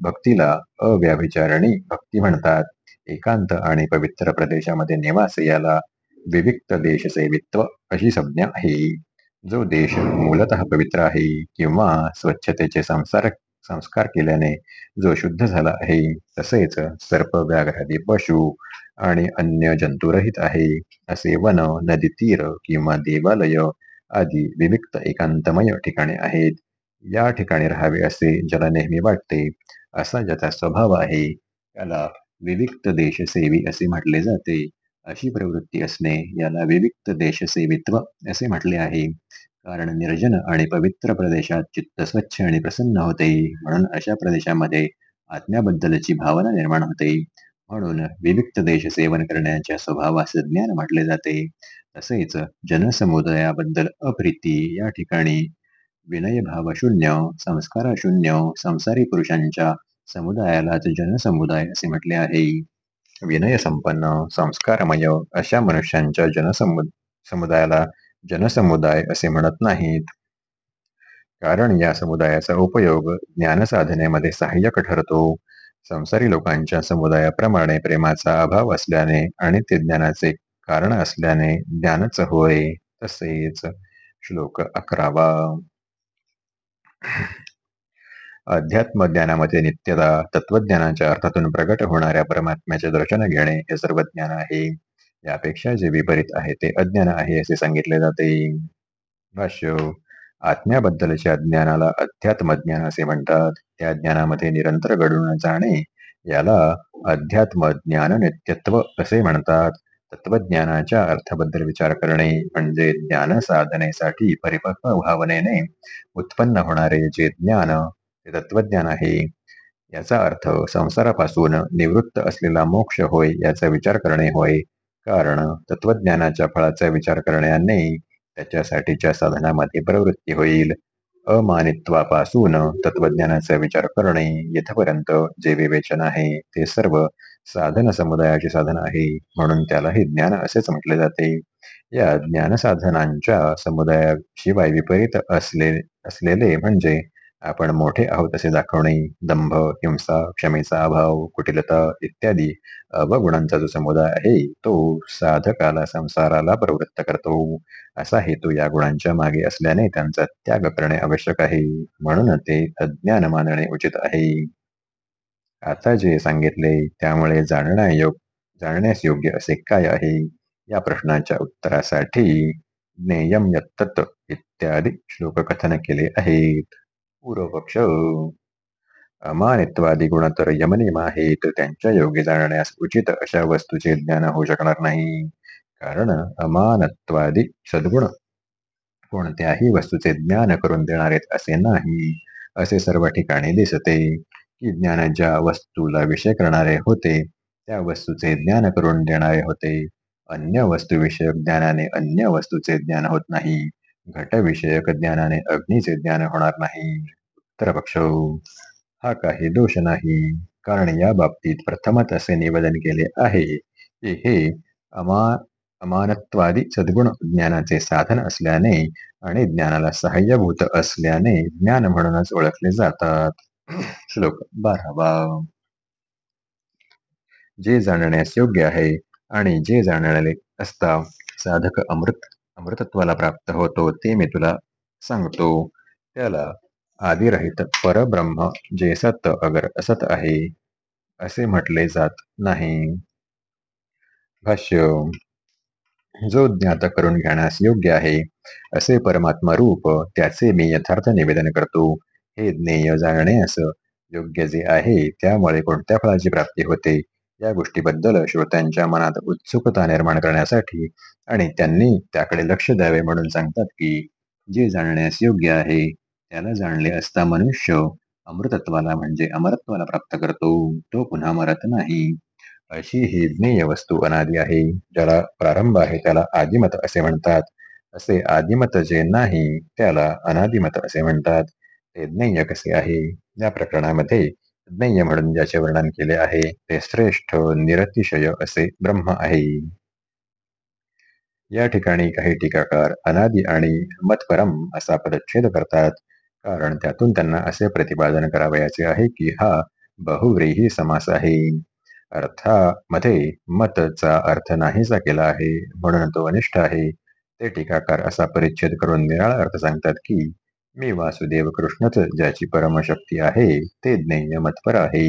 भक्तीला अव्याभिचारणी भक्ती म्हणतात. एकांत आणि पवित्र प्रदेशामध्ये निवास याला विविक्त देश सेवित्व अशी संज्ञा आहे. जो देश मूलतः पवित्र आहे किंवा स्वच्छतेचे संसारक संस्कार केल्याने जो शुद्ध झाला आहे तसेच सर्प व्याघ्रादी पशु आणि अन्य जंतुरहित आहे असे वन नदी तीर किंवा देवालय आदी विविक्त एकांतमय ठिकाणे आहेत. या ठिकाणी राहावे असे ज्याला नेहमी वाटते असा ज्याचा स्वभाव आहे त्याला विविक्त देशसेवी असे म्हटले जाते. अशी प्रवृत्ती असणे याला विविक्त देशसेवित्व असे म्हटले आहे. कारण निर्जन आणि पवित्र प्रदेशात चित्त स्वच्छ आणि प्रसन्न होते. म्हणून अशा प्रदेशामध्ये आत्म्याबद्दलची भावना निर्माण होते. म्हणून विविक्त देश सेवन करण्याच्या स्वभावास ज्ञान म्हटले जाते. तसेच जनसमुदायाबद्दल अप्रिती या ठिकाणी विनयभावशून्य संस्कारशून्य संसारी पुरुषांच्या समुदायालाच जनसमुदाय असे म्हटले आहे. विनय संपन्न संस्कारमय अशा मनुष्यांच्या जनसमु समुदायाला जनसमुदाय असे म्हणत नाहीत. कारण या समुदायाचा उपयोग ज्ञानसाधनेमध्ये सहाय्यक ठरतो. संसारी लोकांच्या समुदायाप्रमाणे प्रेमाचा अभाव असल्याने आणि ते ज्ञानाचे कारण असल्याने ज्ञानच होय तसेच श्लोक अकरावा. अध्यात्म ज्ञानामध्ये नित्यता तत्वज्ञानाच्या अर्थातून प्रगट होणाऱ्या परमात्म्याचे दर्शन घेणे हे सर्व ज्ञान आहे. यापेक्षा जे विपरीत आहे ते अज्ञान आहे असे सांगितले जाते. भाष्य आत्म्याबद्दलच्या ज्ञानाला अध्यात्म ज्ञान असे म्हणतात. त्या ज्ञानामध्ये निरंतर घडून जाणे याला अध्यात्म ज्ञान नित्यत्व असे म्हणतात. तत्वज्ञानाच्या अर्थाबद्दल विचार करणे म्हणजे ज्ञान साधनेसाठी परिपक्व भावनेने उत्पन्न होणारे जे ज्ञान ते तत्वज्ञान आहे. याचा अर्थ संसारापासून निवृत्त असलेला मोक्ष होय याचा विचार करणे होय. कारण तत्वज्ञानाच्या फळाचा विचार करण्याने त्याच्यासाठीच्या साधनामध्ये प्रवृत्ती होईल. अमानित्वापासून तत्वज्ञानाचा विचार करणे येथपर्यंत जे विवेचन आहे ते सर्व साधन समुदायाचे साधन आहे म्हणून त्यालाही ज्ञान असेच म्हटले जाते. या ज्ञानसाधनांच्या समुदायाशिवाय विपरीत असले असलेले म्हणजे आपण मोठे आहोत असे दाखवणे दंभ हिंसा क्षमेचा अभाव कुटिलता इत्यादी अवगुणांचा जो समुदाय आहे तो साधकाला संसाराला प्रवृत्त करतो. असा हेतू या गुणांच्या मागे असल्याने त्यांचा त्याग करणे आवश्यक आहे. म्हणून ते अज्ञान मानणे उचित आहे. आता जे सांगितले त्यामुळे जाणण्या योग जाणण्यास योग्य असे काय आहे? या प्रश्नाच्या उत्तरासाठी ज्ञेयम यत्तत इत्यादी श्लोक कथन केले आहेत. पूर्वपक्ष. अमानित्वादी गुण तर यमनियम आहेत त्यांच्या योगी जाणण्यास उचित अशा वस्तूचे ज्ञान होऊ शकणार नाही. कारण अमानत्वादी सद्गुण कोणत्याही वस्तूचे ज्ञान करून देणारे असे नाही असे सर्व ठिकाणी दिसते की ज्ञान ज्या वस्तूला विषय करणारे होते त्या वस्तूचे ज्ञान करून देणारे होते. अन्य वस्तूविषयक ज्ञानाने अन्य वस्तूचे ज्ञान होत नाही. घटविषयक ज्ञानाने अग्नीचे ज्ञान होणार नाही. उत्तर हा काही दोष नाही. कारण या बाबतीत प्रथमच असे निवेदन केले आहे की हे अमा अमानत्वादी सद्गुण ज्ञानाचे साधन असल्याने आणि ज्ञानाला सहाय्यभूत असल्याने ज्ञान म्हणूनच ओळखले जातात. श्लोक बारावा. जे जाणण्यास योग्य आहे आणि जे जाणले असता साधक अमृत अमृतत्वाला प्राप्त होतो ते मी तुला सांगतो. त्याला आदिरहित परब्रह्म जे सत अगर असत आहे असे म्हटले जात नाही. भाष्य जो ज्ञात करून घेण्यास योग्य आहे असे परमात्मा रूप त्याचे मी यथार्थ निवेदन करतो. हे ज्ञेय जाणण्यास योग्य जे आहे त्यामुळे कोणत्या फळाची प्राप्ती होते? या गोष्टीबद्दल श्रोत्यांच्या मनात उत्सुकता निर्माण करण्यासाठी आणि त्यांनी त्याकडे लक्ष द्यावे म्हणून सांगतात की जे जाणण्यास योग्य आहे त्याला जाणले असता मनुष्य अमृतत्वाला म्हणजे अमरत्वाला प्राप्त करतो तो पुन्हा मरत नाही. अशी ही ज्ञेय वस्तू अनादी आहे ज्याला प्रारंभ आहे त्याला आदिमत असे म्हणतात. असे आदिमत जे नाही त्याला अनादिमत असे म्हणतात. ते ज्ञेय कसे आहे? या प्रकरणामध्ये ज्ञेय म्हणून ज्याचे वर्णन केले आहे ते श्रेष्ठ निरतिशय असे ब्रह्म आहे. या ठिकाणी काही टीकाकार अनादि आणि मतपरम असा पदच्छेद करतात. कारण त्यातून त्यांना असे प्रतिपादन करावयाचे आहे की हा बहुव्रीही समास आहे. अर्थामध्ये मतचा अर्थ नाहीसा केला आहे म्हणून तो अनिष्ट आहे. ते टीकाकार असा परिच्छेद करून निराळा अर्थ सांगतात की मी वासुदेव कृष्णच ज्याची परमशक्ती आहे ते ज्ञेय आहे.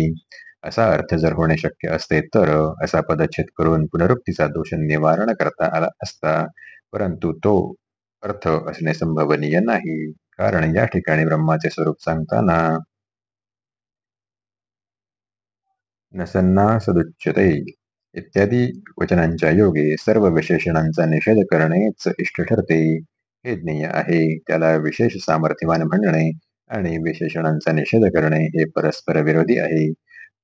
असा अर्थ जर होणे शक्य असते तर असा पदच्छेद करून पुनरुक्तीचा दोष निवारण करता आला असता परंतु तो अर्थ असणे संभवनीय नाही. कारण या ठिकाणी ब्रह्माचे स्वरूप सांगताना नसन्ना सदुच्यते. इत्यादी वचनांच्या योगे सर्व विशेषणांचा निषेध करणेच इष्ट ठरते. हे ज्ञेय आहे. त्याला विशेष सामर्थ्यवान म्हणणे आणि विशेषणांचा निषेध करणे हे परस्पर विरोधी आहे.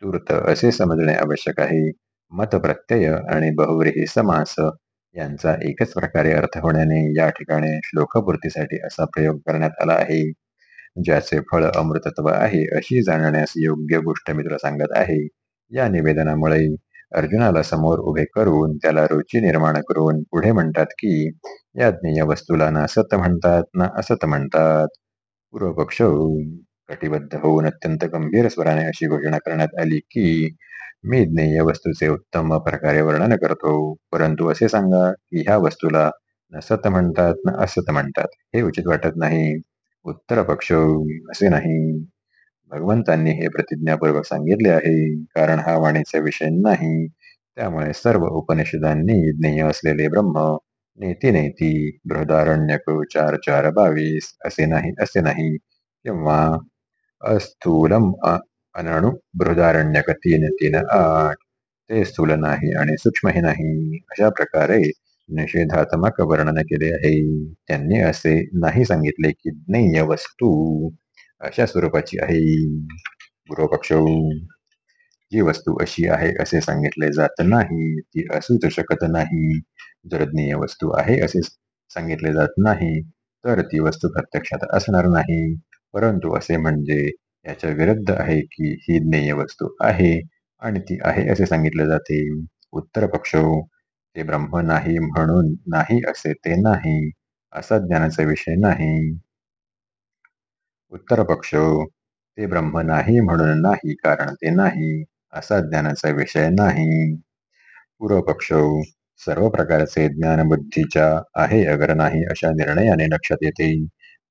तूर्त असे समजणे आवश्यक आहे. मत प्रत्यय आणि बहुव्रीही समास यांचा एकच प्रकारे अर्थ होण्याने या ठिकाणी श्लोकपूर्तीसाठी असा प्रयोग करण्यात आला आहे. ज्याचे फळ अमृतत्व आहे अशी जाणण्यास योग्य गोष्ट मित्र सांगत आहे. या निवेदनामुळे अर्जुनाला समोर उभे करून त्याला रुची निर्माण करून पुढे म्हणतात की या ज्ञेय वस्तूला ना सत म्हणतात ना असत म्हणतात. पूर्वपक्ष कटिबद्ध होऊन अत्यंत गंभीर स्वराने अशी घोषणा करण्यात आली की मी ज्ञेय वस्तूचे उत्तम प्रकारे वर्णन करतो. परंतु असे सांगा की ह्या वस्तूला न सत म्हणतात न असत म्हणतात. हे उचित वाटत नाही. उत्तर पक्ष असे नाही. भगवंतांनी हे प्रतिज्ञापूर्वक सांगितले आहे. कारण हा वाणीचा विषय नाही. त्यामुळे सर्व उपनिषदांनी ज्ञेय असलेले ब्रह्म नेती नेती बृहदारण्यक चार चार बावीस असे नाही असे नाही. किंवा अस्थूलम अनणु बृहदारण्यक तीन तीन आठ. ते स्थूल नाही आणि सूक्ष्मही नाही. अशा प्रकारे निषेधात्मक वर्णन केले आहे. त्यांनी असे नाही सांगितले की ज्ञेय वस्तू अशा स्वरूपाची आहे पूर्वपक्ष जी वस्तू अशी आहे असे सांगितले जात नाही ती असूच शकत नाही. जर ज्ञेय वस्तू आहे असे सांगितले जात नाही तर ती वस्तू प्रत्यक्षात असणार नाही. परंतु असे म्हणजे याच्या विरुद्ध आहे की ही ज्ञेय वस्तू आहे आणि ती आहे असे सांगितले जाते. उत्तर पक्ष ते ब्रह्म नाही म्हणून नाही असे ते नाही. असा ज्ञानाचा विषय नाही. उत्तर पक्ष ते ब्रह्म नाही म्हणून नाही कारण ते नाही असा ज्ञानाचा विषय नाही. पूर्व पक्ष सर्व प्रकारचे ज्ञान बुद्धीच्या आहे अगर नाही अशा निर्णयाने लक्षात येते.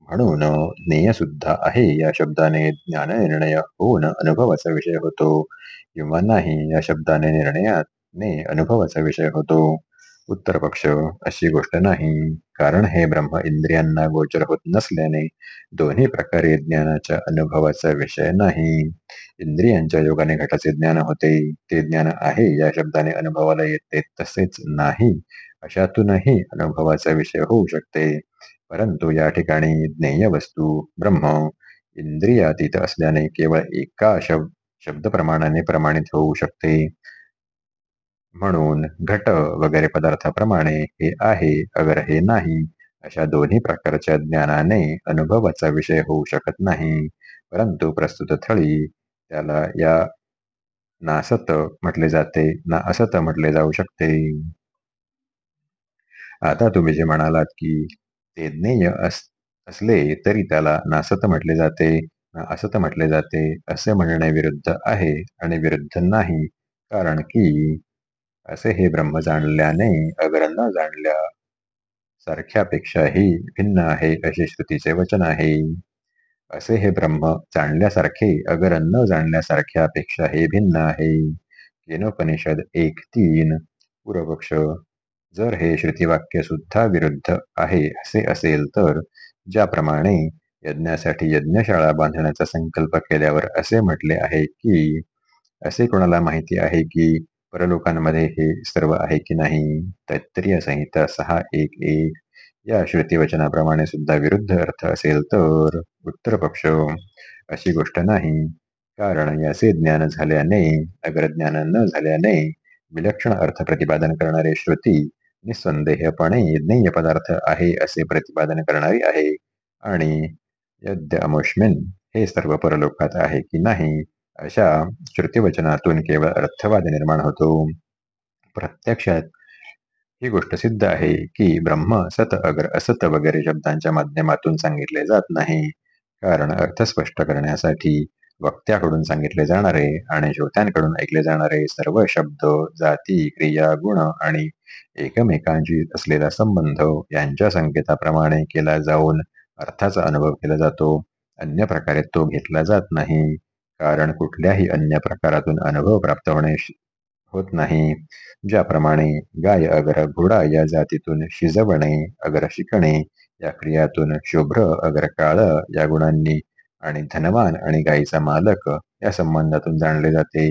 म्हणून ज्ञेय सुद्धा आहे या शब्दाने ज्ञान निर्णय होऊन अनुभवाचा विषय होतो. किंवा नाही या शब्दाने निर्णयाने अनुभवाचा विषय होतो. उत्तर पक्ष अशी गोष्ट नाही. कारण हे ब्रह्म इंद्रियांना गोचर होत नसल्याने दोन्ही प्रकारे ज्ञानाच्या अनुभवाचा विषय नाही. इंद्रियांच्या योगाने घटाचे ज्ञान होते. ते ज्ञान आहे या शब्दाने अनुभवाला येते तसेच नाही. अशातूनही अनुभवाचा विषय होऊ शकते. परंतु या ठिकाणी ज्ञेय वस्तू ब्रह्म इंद्रियातीत असल्याने केवळ एका शब्द शब्द प्रमाणाने प्रमाणित होऊ शकते. म्हणून घट वगैरे पदार्थाप्रमाणे हे आहे अगर हे नाही अशा दोन्ही प्रकारच्या ज्ञानाने अनुभवाचा विषय होऊ शकत नाही. परंतु प्रस्तुत थळी त्याला या नासत म्हटले जाते ना असत म्हटले जाऊ शकते. आता तुम्ही जे म्हणालात की ते ज्ञेय अस असले तरी त्याला नासत म्हटले जाते ना असत म्हटले जाते असे म्हणणे विरुद्ध आहे आणि विरुद्ध नाही. कारण की असे हे ब्रह्म जाणल्याने अगर न जाणल्या. सारख्यापेक्षाही भिन्न आहे असे श्रुतीचे वचन आहे. असे हे ब्रह्म जाणल्यासारखे अगर न जाणल्यासारख्यापेक्षा हे भिन्न आहे. केनोपनिषद एक तीन पूर्वपक्ष. जर हे श्रुतिवाक्य सुद्धा विरुद्ध आहे असे असेल तर ज्याप्रमाणे यज्ञासाठी यज्ञशाळा बांधण्याचा संकल्प केल्यावर असे म्हटले आहे की असे कोणाला माहिती आहे की परलोकांमध्ये हे सर्व आहे की नाही? तैत्तरीय संहिता सहा एक एक. या श्रुतिवचनाप्रमाणे सुद्धा विरुद्ध अर्थ असेल तर उत्तर पक्ष. अशी गोष्ट नाही. कारण याचे ज्ञान झाल्याने अग्रज्ञान न झाल्याने विलक्षण अर्थ प्रतिपादन करणारे श्रुती निसंदेहपणे ज्ञेय पदार्थ आहे असे प्रतिपादन करणारी आहे. आणि यद्य अमुष्मिन हे सर्व परलोकात आहे की नाही? अशा श्रुतिवचनातून केवळ अर्थवाद निर्माण होतो. प्रत्यक्षात ही गोष्ट सिद्ध आहे की ब्रह्म सत अगर असत वगैरे शब्दांच्या माध्यमातून सांगितले जात नाही. कारण अर्थ स्पष्ट करण्यासाठी वक्त्याकडून सांगितले जाणारे आणि श्रोत्यांकडून ऐकले जाणारे सर्व शब्द जाती क्रिया गुण आणि एकमेकांशी असलेला संबंध यांच्या संकेताप्रमाणे केला जाऊन अर्थाचा अनुभव केला जातो. अन्य प्रकारे तो घेतला जात नाही. कारण कुठल्याही अन्य प्रकारातून अनुभव प्राप्त होणे होत नाही. ज्याप्रमाणे गाय अगर घोडा या जातीतून शिजवणे अगर शिकणे या क्रियातून शुभ्र अगर काळ या गुणांनी आणि धनवान आणि गायीचा मालक या संबंधातून जाणले जाते.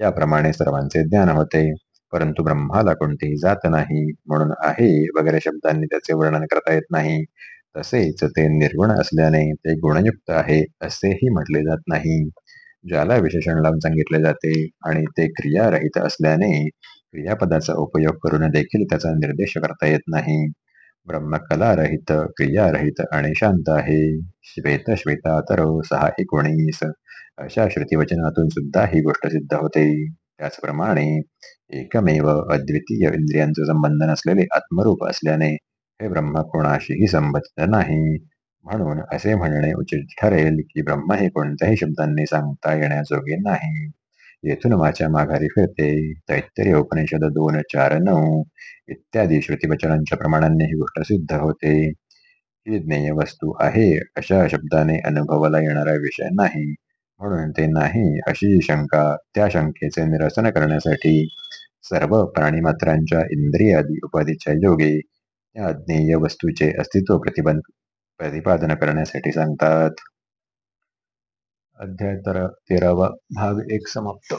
याप्रमाणे सर्वांचे ज्ञान होते. परंतु ब्रह्माला कोणतीही जात नाही म्हणून आहे वगैरे शब्दांनी त्याचे वर्णन करता येत नाही. तसेच ते निर्गुण असल्याने ते गुणयुक्त आहे असेही म्हटले जात नाही. ज्याला विशेषण लावून सांगितले जाते आणि ते क्रियारहित असल्याने क्रियापदाचा उपयोग करून देखील त्याचा निर्देश करता येत नाही. ब्रह्मकलारहित क्रियारहित आणि शांत आहे. श्वेत श्वेता तर सहा एकोणीस. अशा श्रुतिवचनातून सुद्धा ही गोष्ट सिद्ध होते. त्याचप्रमाणे एकमेव अद्वितीय इंद्रियांचा संबंध नसलेले आत्मरूप असल्याने हे ब्रह्म कोणाशीही संबंधित नाही. म्हणून असे म्हणणे उचित ठरेल की ब्रह्म हे कोणत्याही शब्दांनी सांगता येण्याजोगे नाही. येथून वाचा माघारी फिरते. तैत्तरीय उपनिषद दोन चार नऊ इत्यादी श्रुतीवचनांच्या प्रमाणांनी ही गोष्ट सिद्ध होते. ही ज्ञेय वस्तू आहे. अशा शब्दाने अनुभवाला येणारा विषय नाही. म्हणून ते नाही अशी शंका. त्या शंकेचे निरसन करण्यासाठी सर्व प्राणीमात्रांच्या इंद्रियादी उपाधीच्या योगे त्या ज्ञेय वस्तूचे अस्तित्व प्रतिबंध प्रतिपादन करण्यासाठी सांगतात. अध्याय तेरावा भाग एक समाप्त.